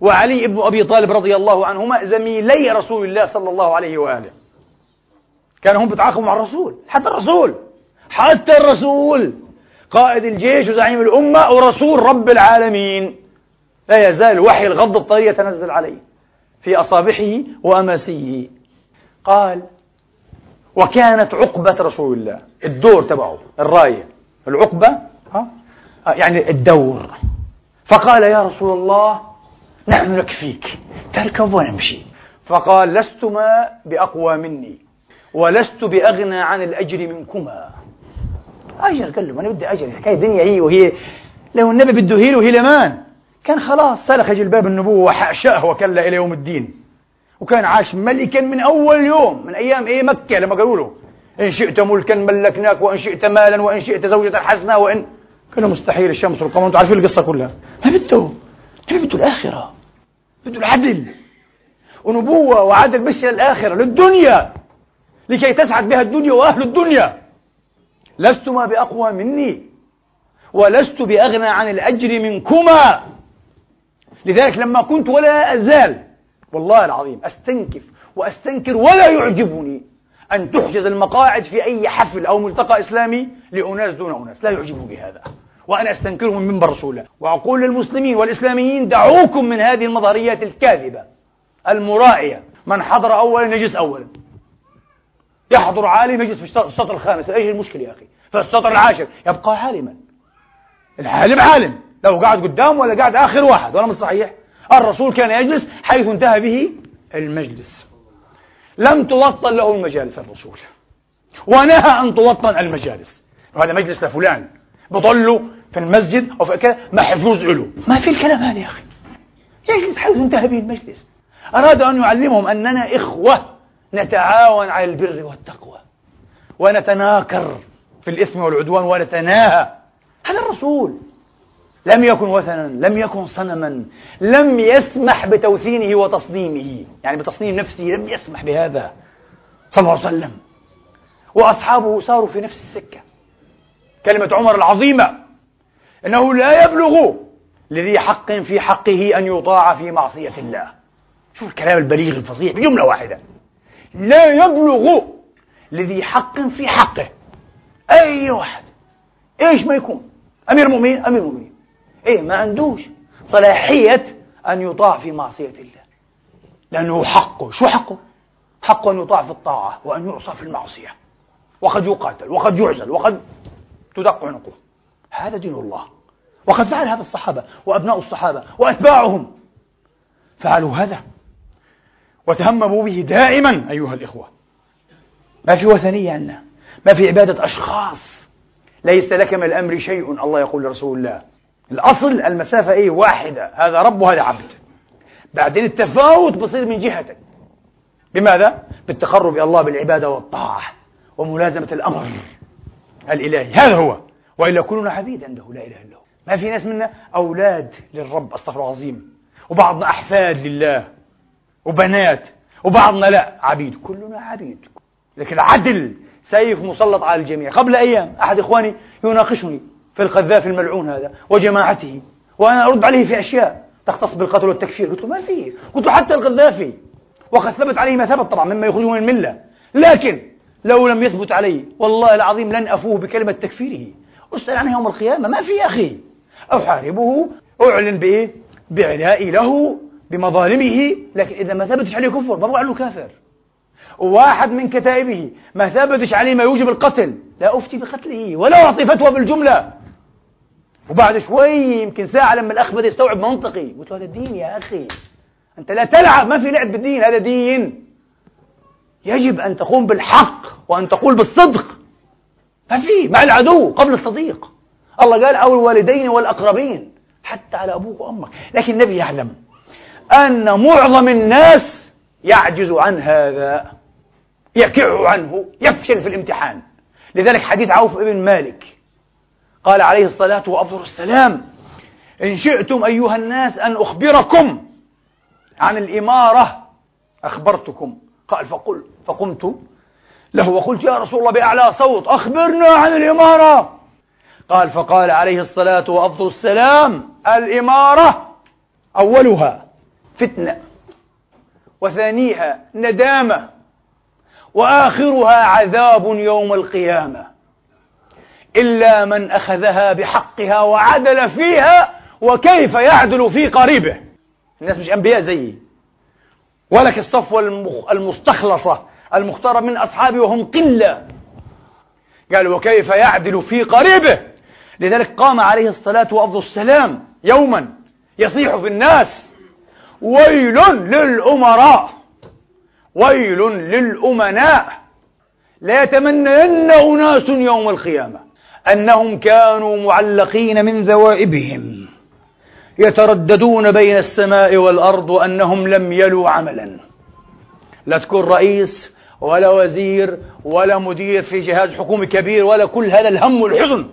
وعلي بن أبي طالب رضي الله عنهما زميلي رسول الله صلى الله عليه وآله. كانوا هم بيتعاقبوا مع الرسول حتى الرسول حتى الرسول. قائد الجيش وزعيم الأمة ورسول رب العالمين. لا يزال وحي الغض الطري يتنزل عليه في أصابعه وأماسيه. قال وكانت عقبة رسول الله الدور تبعه الراية. العقبة؟ آه، يعني الدور. فقال يا رسول الله نحن نكفيك تركب ونمشي فقال لستما بأقوى مني ولست بأغنى عن الأجر منكما. أجر قال له أنا بدي أجر الحكاية دنيا هي وهي لو النبي بده هيل وهي لمان كان خلاص سلخ جلباب النبوة وحاشاه وكلا إلى يوم الدين. وكان عاش ملكا من أول يوم من أيام إيه مكة لما قالوا له. إن شئت ملكا ملكناك وإن شئت مالا وإن شئت زوجة حسنة وإن كان مستحيل الشمس والقمر. أنتم عارفين القصة كلها؟ ما بده ما بده الآخرة. بده العدل. ونبوة وعدل مش للآخرة للدنيا. لكي تسعد بها الدنيا وأهل الدنيا. لستما بأقوى مني ولست بأغنى عن الأجر منكما. لذلك لما كنت ولا أزال والله العظيم أستنكف وأستنكر ولا يعجبني. أن تحجز المقاعد في أي حفل أو ملتقى إسلامي لأناس دون أناس. لا يعجبني هذا وأنا أستنكره من منبر رسول الله وأقول للمسلمين والإسلاميين دعوكم من هذه المظهريات الكاذبة المرائية. من حضر أولا يجلس أولا. يحضر عالم يجلس في السطر الخامس. إيش المشكلة يا أخي؟ في السطر العاشر. يبقى عالما. العالم عالم. لو قاعد قدام ولا قاعد آخر واحد. ولا مش صحيح؟ الرسول كان يجلس حيث انتهى به المجلس. لم توطن له المجالس الرسول. ونهى أن توطن المجالس. وهذا مجلس لفلان. بطلوا في المسجد أو في كذا. محفوظ له. ما في الكلام هذا يا أخي. يجلس حيث انتهى به المجلس. أراد أن يعلمهم أننا إخوة. نتعاون على البر والتقوى. ونتناكر في الإثم والعدوان ونتناهى. هذا الرسول. لم يكن وثنا لم يكن صنما لم يسمح بتوثينه وتصنيمه يعني بتصنيم نفسه لم يسمح بهذا. صلى الله عليه وسلم. وأصحابه صاروا في نفس السكة. كلمة عمر العظيمة إنه لا يبلغ لذي حق في حقه أن يطاع في معصية الله. شوف الكلام البليغ الفصيح بجملة واحدة. لا يبلغ لذي حق في حقه. أي واحد. إيش ما يكون؟ أمير المؤمنين أمير المؤمنين. إيه ما عندوش. صلاحية أن يطاع في معصية الله. لأنه حقه. شو حقه؟ حقه أن يطاع في الطاعة وأن يعصى في المعصية. وقد يقاتل وقد يعزل وقد تدق عنقه. هذا دين الله. وقد فعل هذا الصحابة وأبناء الصحابة وأتباعهم. فعلوا هذا. وتهمموا به دائما أيها الإخوة. ما في وثنية عندنا. ما في عبادة أشخاص. ليس لك من الأمر شيء. الله يقول لرسول الله. الأصل المسافة إيه؟ واحدة. هذا رب وهذا عبد بعدين التفاوت بصير من جهتك بماذا؟ بالتقرب إلى الله بالعبادة والطاعة وملازمة الأمر الإلهي. هذا هو. وإلا كلنا عبيد عنده لا إله إلا هو. ما في ناس منا أولاد للرب أستغفر العظيم. وبعضنا أحفاد لله. وبنات. وبعضنا لا. عبيد. كلنا عبيد. لكن العدل سيف مسلط على الجميع. قبل أيام أحد إخواني يناقشني. في القذافي الملعون هذا وجماعته. وأنا أرد عليه في أشياء. تختص بالقتل والتكفير. قلت له ما فيه؟ قلت له حتى القذافي وقد ثبت عليه ما ثبت طبعا مما يخرجه من الملة. لكن لو لم يثبت عليه والله العظيم لن أفوه بكلمة تكفيره. أسأل عنه يوم القيامة. ما في يا أخي؟ أحاربه. أعلن بإيه؟ بعنائي له بمظالمه. لكن إذا ما ثبتش عليه كفر بقول له كافر. واحد من كتائبه ما ثبتش عليه ما يوجب القتل. لا أفتي بقتله ولا أعطي فتوى بالجملة. وبعد شوي يمكن ساعة لما الأخ بدأ يستوعب منطقي. قلت له هذا دين يا أخي. أنت لا تلعب ما في لعب بالدين هذا دين. يجب أن تقوم بالحق وأن تقول بالصدق. ما في مع العدو قبل الصديق. الله قال أو الوالدين والأقربين. حتى على أبوك وأمك. لكن النبي يعلم أن معظم الناس يعجز عن هذا يكع عنه يفشل في الامتحان. لذلك حديث عوف بن مالك قال عليه الصلاة وأفضل السلام. إن شئتم أيها الناس أن أخبركم عن الإمارة أخبرتكم. قال فقل فقمت. له وقلت يا رسول الله بأعلى صوت أخبرنا عن الإمارة. قال فقال عليه الصلاة وأفضل السلام الإمارة أولها فتنة وثانيها ندامة وآخرها عذاب يوم القيامة. إلا من أخذها بحقها وعدل فيها وكيف يعدل في قريبه. الناس مش أنبياء زيي. ولك الصفوة المستخلصة المختارة من أصحابي وهم قلة. قال وكيف يعدل في قريبه. لذلك قام عليه الصلاة وأفضل السلام يوما يصيح في الناس. ويل للأمراء. ويل للأمناء. لا يتمنين أناس يوم القيامة. أنهم كانوا معلقين من ذوائبهم يترددون بين السماء والأرض وأنهم لم يلوا عملا. لا تكون رئيس ولا وزير ولا مدير في جهاز حكومي كبير ولا كل هذا الهم والحزن.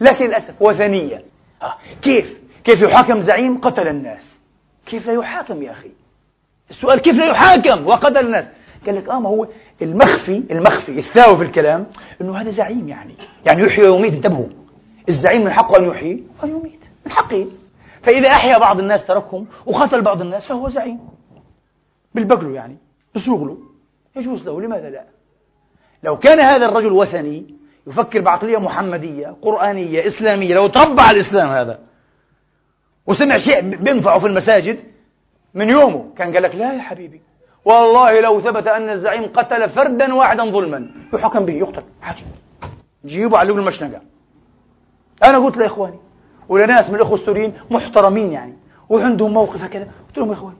لكن للأسف وثنية آه. كيف؟ كيف يحاكم زعيم قتل الناس؟ كيف لا يحاكم يا أخي؟ السؤال كيف لا يحاكم؟ وقتل الناس. قال لك آه ما هو المخفي المخفي الثاوي في الكلام إنه هذا زعيم يعني. يعني يحيي ويميت انتبهوا. الزعيم من حقه أن يحيي وأن يميت. من حقه. فإذا أحيا بعض الناس تركهم وقتل بعض الناس فهو زعيم. بالبقله يعني بسوغله يجوز له لماذا لا؟ لو كان هذا الرجل وثني يفكر بعقلية محمدية قرآنية إسلامية لو تربى على الإسلام هذا وسمع شيء بينفعه في المساجد من يومه كان قال لك لا يا حبيبي. والله لو ثبت أن الزعيم قتل فردا واحدا ظلما يحكم به يقتل. عادي جيبوا على المشنقة أنا قلت لإخواني ولناس من الأخوة السوريين محترمين يعني وعندهم موقف هكذا. قلت لهم يا إخواني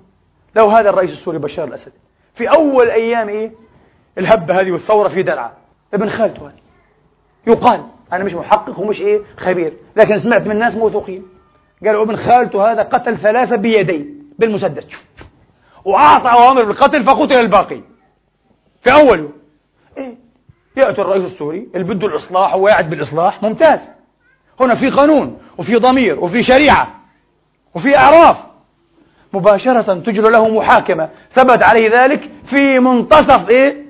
لو هذا الرئيس السوري بشار الأسد في أول أيام إيه؟ الهبة هذه والثورة في درعا. ابن خالته هذا يقال أنا مش محقق ومش إيه؟ خبير لكن سمعت من ناس موثوقين. قالوا ابن خالته هذا قتل ثلاثة بيدين بالمسدس. وأعطى أوامر بالقتل فقتل الباقي. في أول يوم إيه؟ يأتي الرئيس السوري اللي بده الإصلاح وواعد بالإصلاح ممتاز. هنا في قانون وفي ضمير وفي شريعة وفي أعراف. مباشرة تجرى له محاكمة. ثبت عليه ذلك في منتصف إيه؟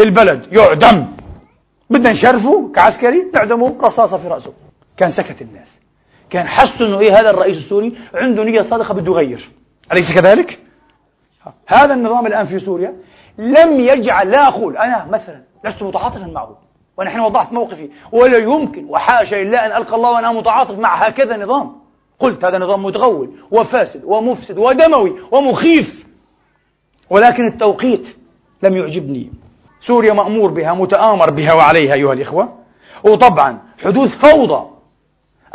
البلد. يعدم. بدنا نشرفه كعسكري نعدمه رصاصة في رأسه. كان سكت الناس. كان حسوا إنه إيه هذا الرئيس السوري عنده نية صادقة بده يغير. أليس كذلك؟ هذا النظام الآن في سوريا لم يجعل لا أقول أنا مثلا لست متعاطفا معه وأنا حين وضعت موقفي ولا يمكن وحاشا لله أن ألقى الله وأنا متعاطف مع هكذا نظام. قلت هذا نظام متغول وفاسد ومفسد ودموي ومخيف ولكن التوقيت لم يعجبني. سوريا مأمور بها متآمر بها وعليها أيها الإخوة. وطبعا حدوث فوضى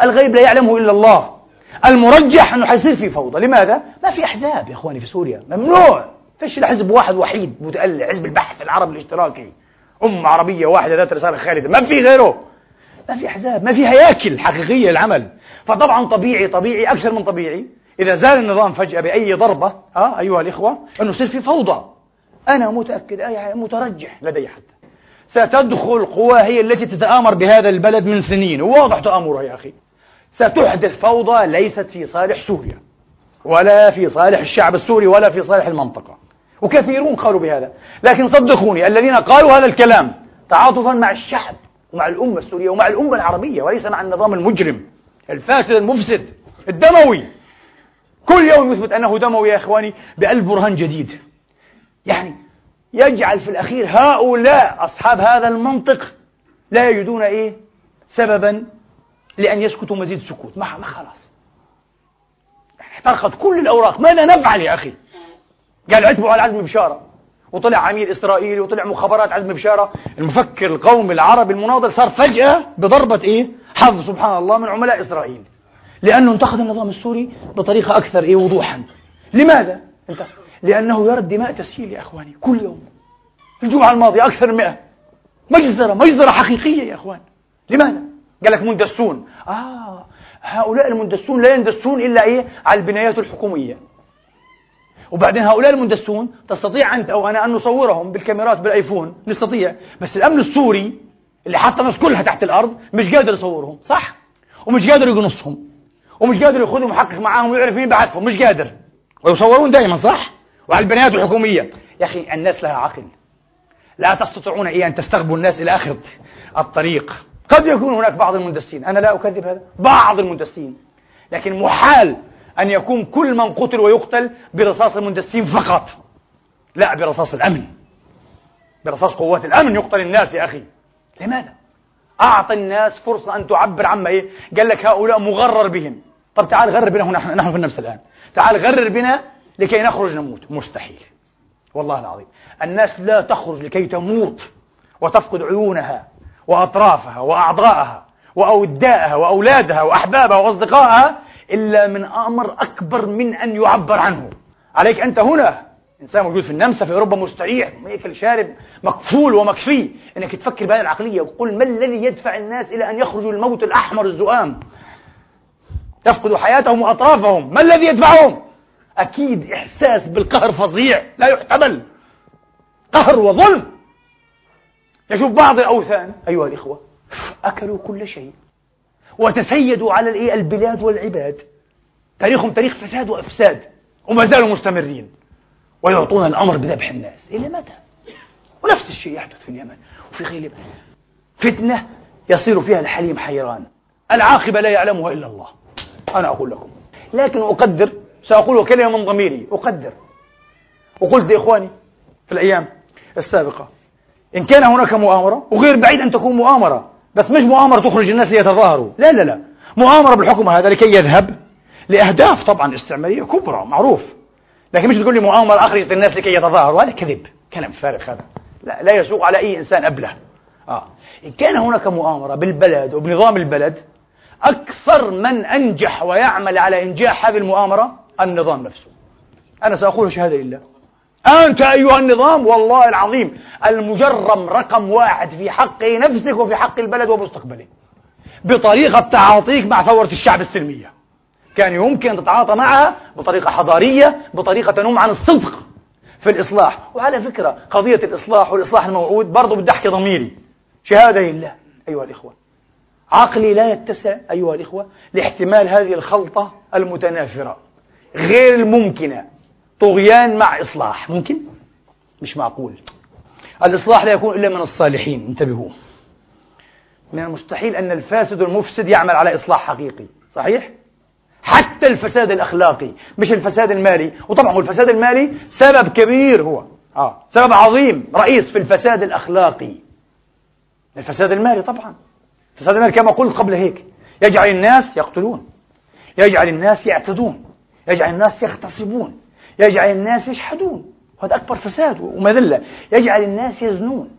الغيب لا يعلمه إلا الله. المرجح أنه حيصير في فوضى. لماذا؟ ما في أحزاب يا إخواني في سوريا. ممنوع. فيش حزب واحد وحيد متألع حزب البحث العربي الاشتراكي. أمة عربية واحدة ذات رسالة خالدة. ما في غيره. ما في أحزاب ما في هياكل حقيقية للعمل. فطبعا طبيعي طبيعي أكثر من طبيعي. إذا زال النظام فجأة بأي ضربة آه أيها الإخوة أنه يصير في فوضى. أنا متأكد أي مترجح لدي حتى. ستدخل قوى هي التي تتآمر بهذا البلد من سنين. وواضح تآمرها يا أخي. ستحدث فوضى ليست في صالح سوريا ولا في صالح الشعب السوري ولا في صالح المنطقة. وكثيرون قالوا بهذا. لكن صدقوني الذين قالوا هذا الكلام تعاطفا مع الشعب ومع الأمة السورية ومع الأمة العربية وليس مع النظام المجرم الفاسد المفسد الدموي. كل يوم يثبت أنه دموي يا إخواني بألف برهان جديد. يعني يجعل في الأخير هؤلاء أصحاب هذا المنطق لا يجدون إيه؟ سببا لأن يسكتوا مزيد سكوت. ما, خلاص. احترقت كل الأوراق. ماذا نفعل يا أخي. قال عتبوا على عزمي بشارة. وطلع عميل إسرائيلي وطلع مخابرات عزمي بشارة. المفكر القومي العربي المناضل صار فجأة بضربة إيه؟ حظ سبحان الله من عملاء إسرائيل. لأنه انتقد النظام السوري بطريقة أكثر إيه؟ وضوحا. لماذا؟ انت لأنه يرى الدماء تسيل يا أخواني كل يوم. الجمعة الماضية أكثر من مئة. مجزرة مجزرة حقيقية يا أخوان. لماذا؟ قال لك مندسون. آه هؤلاء المندسون لا يندسون إلا إيه؟ على البنايات الحكومية. وبعدين هؤلاء المندسون تستطيع أنت أو أنا أن نصورهم بالكاميرات بالآيفون نستطيع. بس الأمن السوري اللي حط الناس كلها تحت الأرض مش قادر يصورهم صح؟ ومش قادر يقنصهم. ومش قادر يأخذهم محقق معاهم ويعرف مين بعثهم مش قادر. ويصورون دائما صح؟ وعلى البنايات الحكومية. يا أخي الناس لها عقل. لا تستطيعون إيه أن تستغبوا الناس إلى آخر الطريق. قد يكون هناك بعض المندسين. أنا لا أكذب هذا. بعض المندسين. لكن محال أن يكون كل من قتل ويقتل برصاص المندسين فقط. لا برصاص الأمن. برصاص قوات الأمن. يقتل الناس يا أخي. لماذا؟ أعطى الناس فرصة أن تعبر عما إيه؟ قال لك هؤلاء مغرر بهم. طب تعال غرر بنا هنا نحن في النفس الآن. تعال غرر بنا لكي نخرج نموت. مستحيل. والله العظيم. الناس لا تخرج لكي تموت وتفقد عيونها. وأطرافها وأعضاءها وأودائها وأولادها وأحبابها وأصدقائها إلا من أمر أكبر من أن يعبر عنه. عليك أنت هنا. إنسان موجود في النمسا في أوروبا مستريح ميكل شارب مكفول ومكفي. أنك تفكر بهذه العقلية وقل ما الذي يدفع الناس إلى أن يخرجوا الموت الأحمر الزؤام؟ يفقدوا حياتهم وأطرافهم. ما الذي يدفعهم؟ أكيد إحساس بالقهر فظيع. لا يحتمل. قهر وظلم. يشوف بعض الأوثان. أيها الإخوة أكلوا كل شيء وتسيدوا على البلاد والعباد. تاريخهم تاريخ فساد وإفساد وما زالوا مستمرين ويعطون الأمر بذبح الناس. إلى متى؟ ونفس الشيء يحدث في اليمن وفي غير اليمن فتنة يصير فيها الحليم حيران. العاقبة لا يعلمها إلا الله. أنا أقول لكم. لكن أقدر سأقول كلمة من ضميري أقدر. وقلت لإخواني في الأيام السابقة إن كان هناك مؤامرة وغير بعيد أن تكون مؤامرة بس مش مؤامرة تخرج الناس ليتظاهروا. لا لا لا. مؤامرة بالحكم هذا لكي يذهب لأهداف طبعا استعمارية كبرى معروف. لكن مش تقول لي مؤامرة أخرجت الناس لكي يتظاهروا هذا كذب كلام فارغ هذا. لا, لا يسوق على أي إنسان أبلة. آه. إن كان هناك مؤامرة بالبلد وبنظام البلد أكثر من أنجح ويعمل على إنجاح هذه المؤامرة النظام نفسه. أنا سأقول شهادة لله. أنت أيها النظام والله العظيم المجرم رقم واحد في حق نفسك وفي حق البلد ومستقبله بطريقة تعاطيك مع ثورة الشعب السلمية. كان يمكن أن تتعاطى معها بطريقة حضارية بطريقة تنم عن الصدق في الإصلاح. وعلى فكرة قضية الإصلاح والإصلاح الموعود برضو بدي أحكي ضميري. شهادة لله أيها الإخوة. عقلي لا يتسع أيها الإخوة لاحتمال هذه الخلطة المتنافرة غير الممكنة. طغيان مع إصلاح. ممكن؟ مش معقول. الإصلاح لا يكون إلا من الصالحين. انتبهوا. من المستحيل أن الفاسد المفسد يعمل على إصلاح حقيقي. صحيح؟ حتى الفساد الأخلاقي مش الفساد المالي. وطبعا هو الفساد المالي سبب كبير هو. آه. سبب عظيم رئيس في الفساد الأخلاقي. الفساد المالي طبعا. الفساد المالي كما قلت قبل هيك. يجعل الناس يقتلون. يجعل الناس يعتدون. يجعل الناس يغتصبون. يجعل الناس يشحدون. هذا أكبر فساد ومذلة. يجعل الناس يزنون.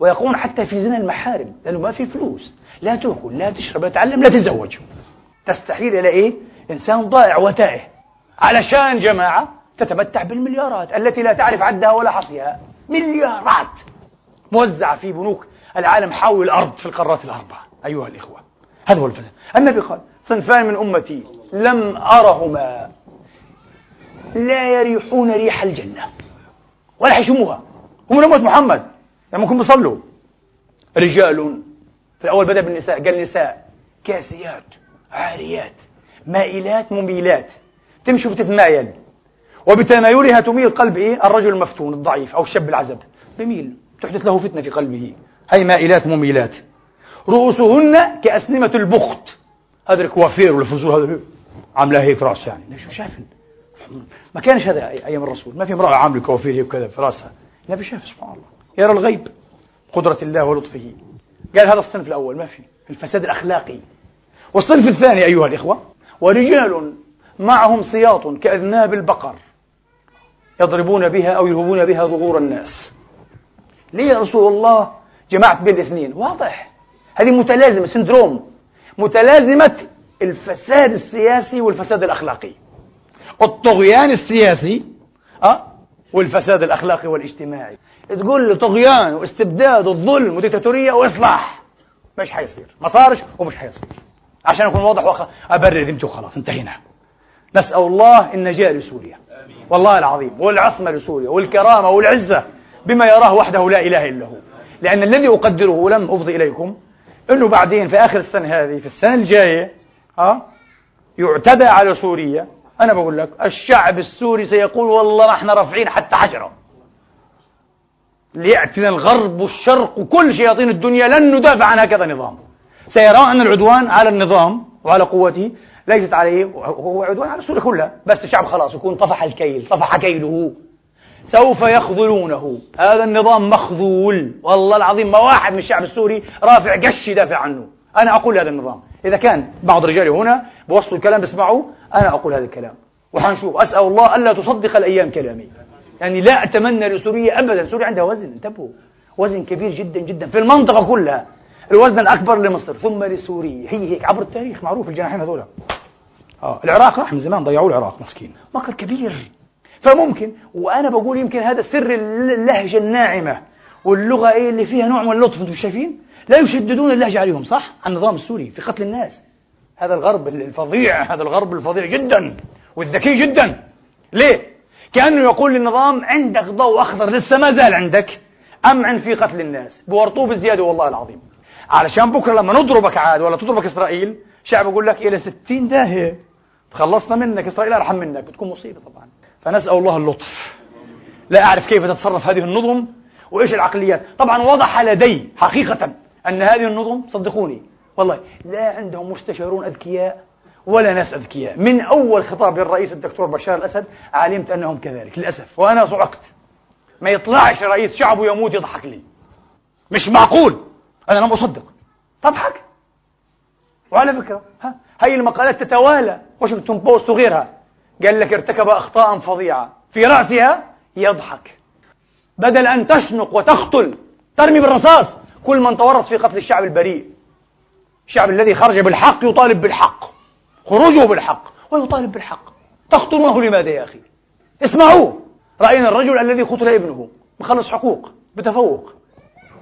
ويقومون حتى في زنا المحارم. لأنه ما في فلوس. لا تأكل لا تشرب لا تتعلم لا تتزوج. تستحيل إلى إيه؟ إنسان ضائع وتائه. علشان جماعة تتمتع بالمليارات التي لا تعرف عدها ولا حصيها. مليارات. موزعة في بنوك العالم حول الأرض في القارات الأربعة. أيها الإخوة. هذا هو الفساد. النبي قال صنفان من أمتي لم أرهما. لا يريحون ريح الجنة. ولا حيشموها هم أمة محمد. لما كنتم بيصلوا. رجال. في الأول بدأ بالنساء. قال نساء. كاسيات. عاريات. مائلات مميلات. تمشي وتتمايل وبتمايلها تميل قلب إيه؟ الرجل المفتون الضعيف أو الشاب العزب بميل. تحدث له فتنة في قلبه. هي مائلات مميلات. رؤوسهن كأسنمة البخت. هذا الكوافير وال Friseur. هذا عاملة هيك رأس يعني. ليش شاف ما كانش هذا أيام الرسول. ما في امرأة عاملة كوافير هيك كذا في رأسها. النبي شاف سبحان الله. يرى الغيب قدرة الله ولطفه. قال هذا الصنف الأول ما في. الفساد الأخلاقي. والصنف الثاني أيها الإخوة ورجال معهم سياط كأذناب البقر يضربون بها أو يلهبون بها ظهور الناس. ليه يا رسول الله جمعت بين الاثنين؟ واضح. هذه متلازمة سندروم. متلازمة الفساد السياسي والفساد الأخلاقي. الطغيان السياسي أه؟ والفساد الأخلاقي والاجتماعي. تقول له طغيان واستبداد والظلم وديكتاتورية وإصلاح. مش حيصير. ما صارش ومش حيصير. عشان أكون واضح وأخ... أبرر ذمتي وخلاص انتهينا. نسأل الله النجاة لسوريا. والله العظيم والعصمة لسوريا والكرامة والعزة بما يراه وحده لا إله إلا هو. لأن الذي أقدره ولم أفضي إليكم أنه بعدين في آخر السنة هذه في السنة الجاية أه يعتدى على سوريا أنا بقول لك الشعب السوري سيقول والله ما إحنا رافعين حتى حجرة ليأتينا الغرب والشرق وكل شياطين الدنيا لن ندافع عن هكذا نظام. سيرون أن العدوان على النظام وعلى قوته ليست عليه هو عدوان على سوريا كلها بس الشعب خلاص يكون طفح الكيل طفح كيله. سوف يخذلونه. هذا النظام مخذول. والله العظيم ما واحد من الشعب السوري رافع قش يدافع عنه. أنا أقول هذا النظام. إذا كان بعض رجالي هنا بوصلوا الكلام بيسمعوا أنا أقول هذا الكلام. وحنشوف. أسأل الله ألا تصدق الأيام كلامي. يعني لا أتمنى لسوريا أبدا. سوريا عندها وزن. انتبهوا. وزن كبير جدا جدا. في المنطقة كلها الوزن الأكبر لمصر. ثم لسوريا. هي هيك. عبر التاريخ معروف الجناحين هذول آه العراق راح من زمان ضيعوا العراق مسكين. مكر كبير. فممكن وأنا بقول يمكن هذا سر اللهجة الناعمة. واللغة إيه اللي فيها نوع من اللطف أنتم شايفين؟ لا يشددون اللهجة عليهم صح؟ النظام السوري في قتل الناس. هذا الغرب الفظيع هذا الغرب الفظيع جدا والذكي جدا. ليه؟ كأنه يقول للنظام عندك ضوء أخضر لسه ما زال عندك أمعن في قتل الناس. بورطوه بزيادة والله العظيم. علشان بكرة لما نضربك عاد ولا تضربك إسرائيل شعب يقول لك إلى ستين داهية. خلصنا منك إسرائيل أرحم منك بتكون مصيبة طبعا. فنسأل الله اللطف. لا أعرف كيف تتصرف هذه النظم. وإيش العقليات؟ طبعا وضح لدي حقيقة أن هذه النظم صدقوني والله لا عندهم مستشارون أذكياء ولا ناس أذكياء. من أول خطاب للرئيس الدكتور بشار الأسد علمت أنهم كذلك للأسف. وأنا صعقت. ما يطلعش رئيس شعبه يموت يضحك لي. مش معقول. أنا لم أصدق. تضحك؟ وعلى فكرة ها هاي المقالات تتوالى. واشنطن بوست وغيرها. قال لك ارتكب أخطاء فظيعة. في رأسها يضحك. بدل أن تشنق وتقتل ترمي بالرصاص. كل من تورط في قتل الشعب البريء. الشعب الذي خرج بالحق يطالب بالحق. خروجه بالحق ويطالب بالحق. تقتلونه لماذا يا أخي؟ اسمعوا. رأينا الرجل الذي قتل ابنه. بخلص حقوق بتفوق.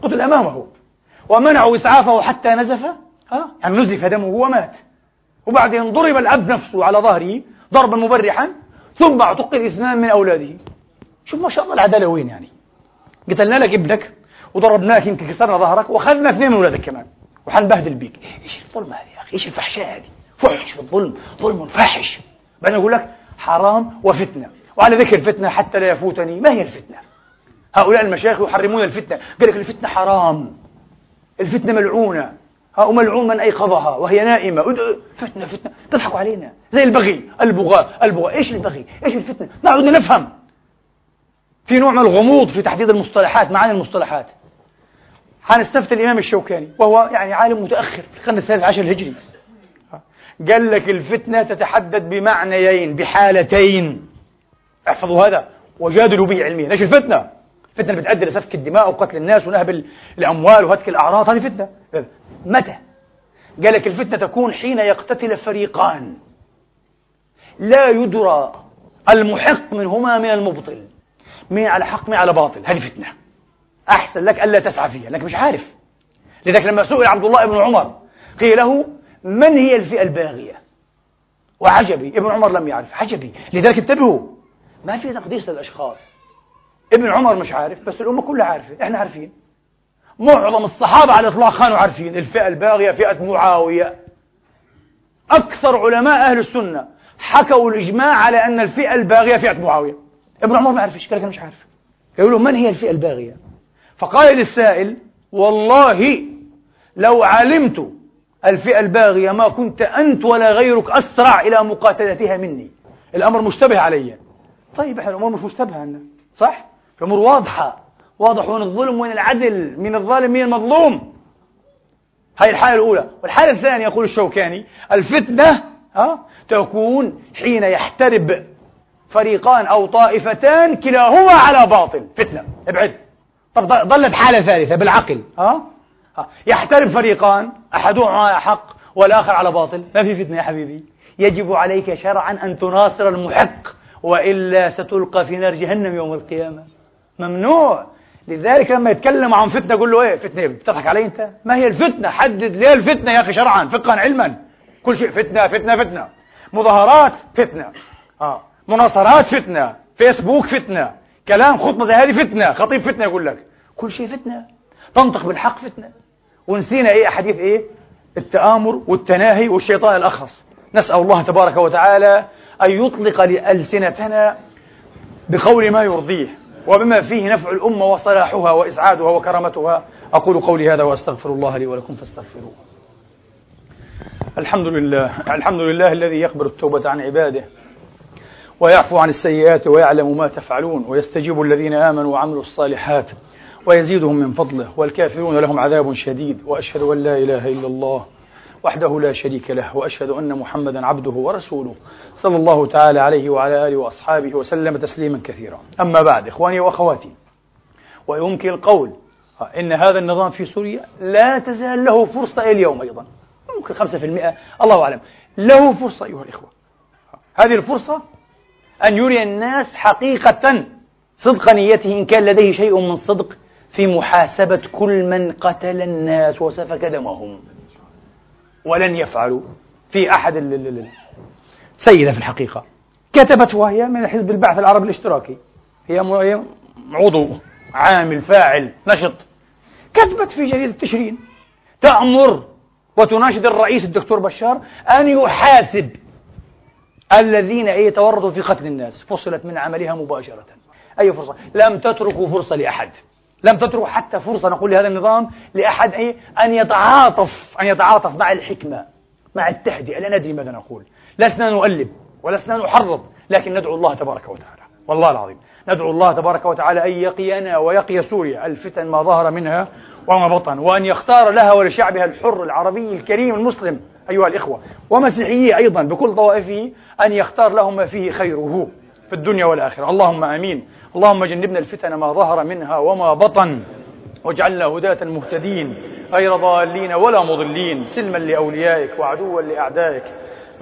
قتل أمامه. ومنعوا إسعافه حتى نزف. ها؟ يعني نزف دمه ومات. وبعدين ضرب الأب نفسه على ظهره ضربا مبرحا ثم اعتقل اثنان من أولاده. شوف ما شاء الله العدالة وين يعني. قتلنا لك ابنك وضربناك يمكن كسرنا ظهرك وأخذنا اثنين من اولادك كمان. وحنبهدل بيك. إيش الظلم هذه يا أخي؟ إيش الفحشاء هذه؟ فحش في الظلم ظلم فاحش بعدين أقول لك حرام وفتنة. وعلى ذكر فتنة حتى لا يفوتني ما هي الفتنة؟ هؤلاء المشايخ يحرمون الفتنة. قال لك الفتنة حرام. الفتنة ملعونة. ها ملعون من أيقظها وهي نائمة. فتنة فتنة. تضحكوا علينا. زي البغي البغاء البغاء. إيش البغي؟ إيش الفتنة؟ نعود نفهم. في نوع من الغموض في تحديد المصطلحات معاني المصطلحات. حنستفتي الإمام الشوكاني وهو يعني عالم متأخر في القرن الثالث عشر الهجري. قال لك الفتنة تتحدد بمعنيين بحالتين. احفظوا هذا وجادلوا به علميا. إيش الفتنة؟ الفتنة بتؤدي لسفك الدماء وقتل الناس ونهب الأموال وهتك الأعراض. هذه فتنة. متى؟ قال لك الفتنة تكون حين يقتتل فريقان. لا يدرى المحق منهما من المبطل. مين على حق مين على باطل. هذه فتنة. أحسن لك ألا تسعى فيها. لأنك مش عارف. لذلك لما سئل عبد الله بن عمر قيل له من هي الفئة الباغية؟ وعجبي. ابن عمر لم يعرف. عجبي. لذلك انتبهوا. ما في تقديس للأشخاص. ابن عمر مش عارف بس الأمة كلها عارفة. إحنا عارفين. معظم الصحابة على الإطلاق كانوا عارفين. الفئة الباغية فئة معاوية. أكثر علماء أهل السنة حكوا الإجماع على أن الفئة الباغية فئة معاوية. ابن عمر ما عرفش قال أنا مش عارف. يقولوا من هي الفئة الباغية؟ فقال للسائل والله لو علمت الفئة الباغية ما كنت أنت ولا غيرك أسرع إلى مقاتلتها مني. الأمر مشتبه علي. طيب إحنا الأمور مش مشتبهة عنا صح؟ الأمور واضحة. واضح وين الظلم وين العدل مين الظالم مين المظلوم. هاي الحالة الأولى. والحالة الثانية يقول الشوكاني الفتنة ها تكون حين يحترب فريقان أو طائفتان كلاهما على باطل. فتنة. ابعد. طب ظلت حالة ثالثة بالعقل. ها؟ يحترم فريقان. أحدهما حق والآخر على باطل. ما في فتنة يا حبيبي. يجب عليك شرعا أن تناصر المحق وإلا ستلقى في نار جهنم يوم القيامة. ممنوع. لذلك لما يتكلم عن فتنة قول له إيه؟ فتنة بتضحك علي أنت؟ ما هي الفتنة؟ حدد ليه الفتنة يا أخي شرعا؟ فقها علما. كل شيء فتنة فتنة فتنة. مظاهرات فتنة. آه. مناصرات فتنة فيسبوك فتنة كلام خطبة زي هذه فتنة خطيب فتنة يقول لك. كل شيء فتنة. تنطق بالحق فتنة. ونسينا إيه أحاديث إيه؟ التآمر والتناهي والشيطان الأخرس نسأل الله تبارك وتعالى أن يطلق لألسنتنا بقول ما يرضيه وبما فيه نفع الأمة وصلاحها وإسعادها وكرامتها. أقول قولي هذا وأستغفر الله لي ولكم فاستغفروه. الحمد لله الحمد لله الذي يقبل التوبة عن عباده. ويعفو عن السيئات ويعلم ما تفعلون ويستجيب الذين آمنوا وعملوا الصالحات ويزيدهم من فضله والكافرون لهم عذاب شديد وأشهد أن لا إله إلا الله وحده لا شريك له وأشهد أن محمدا عبده ورسوله صلى الله تعالى عليه وعلى آله وأصحابه وسلم تسليما كثيرا. أما بعد إخواني وأخواتي ويمكن القول إن هذا النظام في سوريا لا تزال له فرصة إلى اليوم أيضا. ممكن 5% الله أعلم. له فرصة أيها الإخوة. هذه الفرصة أن يري الناس حقيقة صدق نيته إن كان لديه شيء من صدق في محاسبة كل من قتل الناس وسفك دمهم ولن يفعلوا في أحد سيدة في الحقيقة. كتبت وهي من حزب البعث العربي الاشتراكي. هي عضو عامل فاعل نشط. كتبت في جريدة تشرين تأمر وتناشد الرئيس الدكتور بشار أن يحاسب الذين يتورطوا في قتل الناس فصلت من عملها مباشرة. أي فرصة؟ لم تتركوا فرصة لأحد. لم تتركوا حتى فرصة نقول لهذا النظام لأحد أي أن يتعاطف أن يتعاطف مع الحكمة مع التهدئة لا ندري ماذا نقول. لسنا نؤلب ولسنا نحرض لكن ندعو الله تبارك وتعالى. والله العظيم. ندعو الله تبارك وتعالى أن يقينا ويقي سوريا. الفتن ما ظهر منها وما بطن. وأن يختار لها ولشعبها الحر العربي الكريم المسلم. أيها الإخوة ومسيحية أيضا بكل طوائفه أن يختار لهم ما فيه خيره في الدنيا والآخرة. اللهم آمين. اللهم جنبنا الفتن ما ظهر منها وما بطن واجعلنا هداة مهتدين غير ضالين ولا مضلين سلما لأوليائك وعدوا لأعدائك.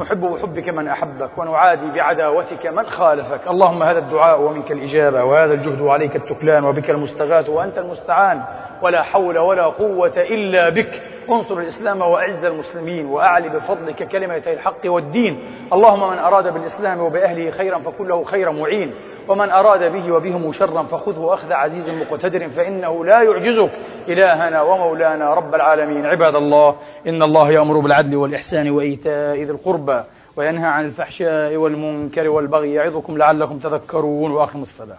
نحب بحبك من أحبك ونعادي بعداوتك من خالفك. اللهم هذا الدعاء ومنك الإجابة وهذا الجهد وعليك التكلان وبك المستغاث وأنت المستعان. ولا حول ولا قوة إلا بك. انصر الإسلام وأعز المسلمين وأعلي بفضلك كلمتي الحق والدين. اللهم من أراد بالإسلام وبأهله خيرا فكن له خير معين. ومن أراد به وبهم شرا فخذه أخذ عزيز مقتدر فإنه لا يعجزك. إلهنا ومولانا رب العالمين. عباد الله إن الله يأمر بالعدل والإحسان وإيتاء ذي القربى. وينهى عن الفحشاء والمنكر والبغي يعظكم لعلكم تذكرون وأقم الصلاة.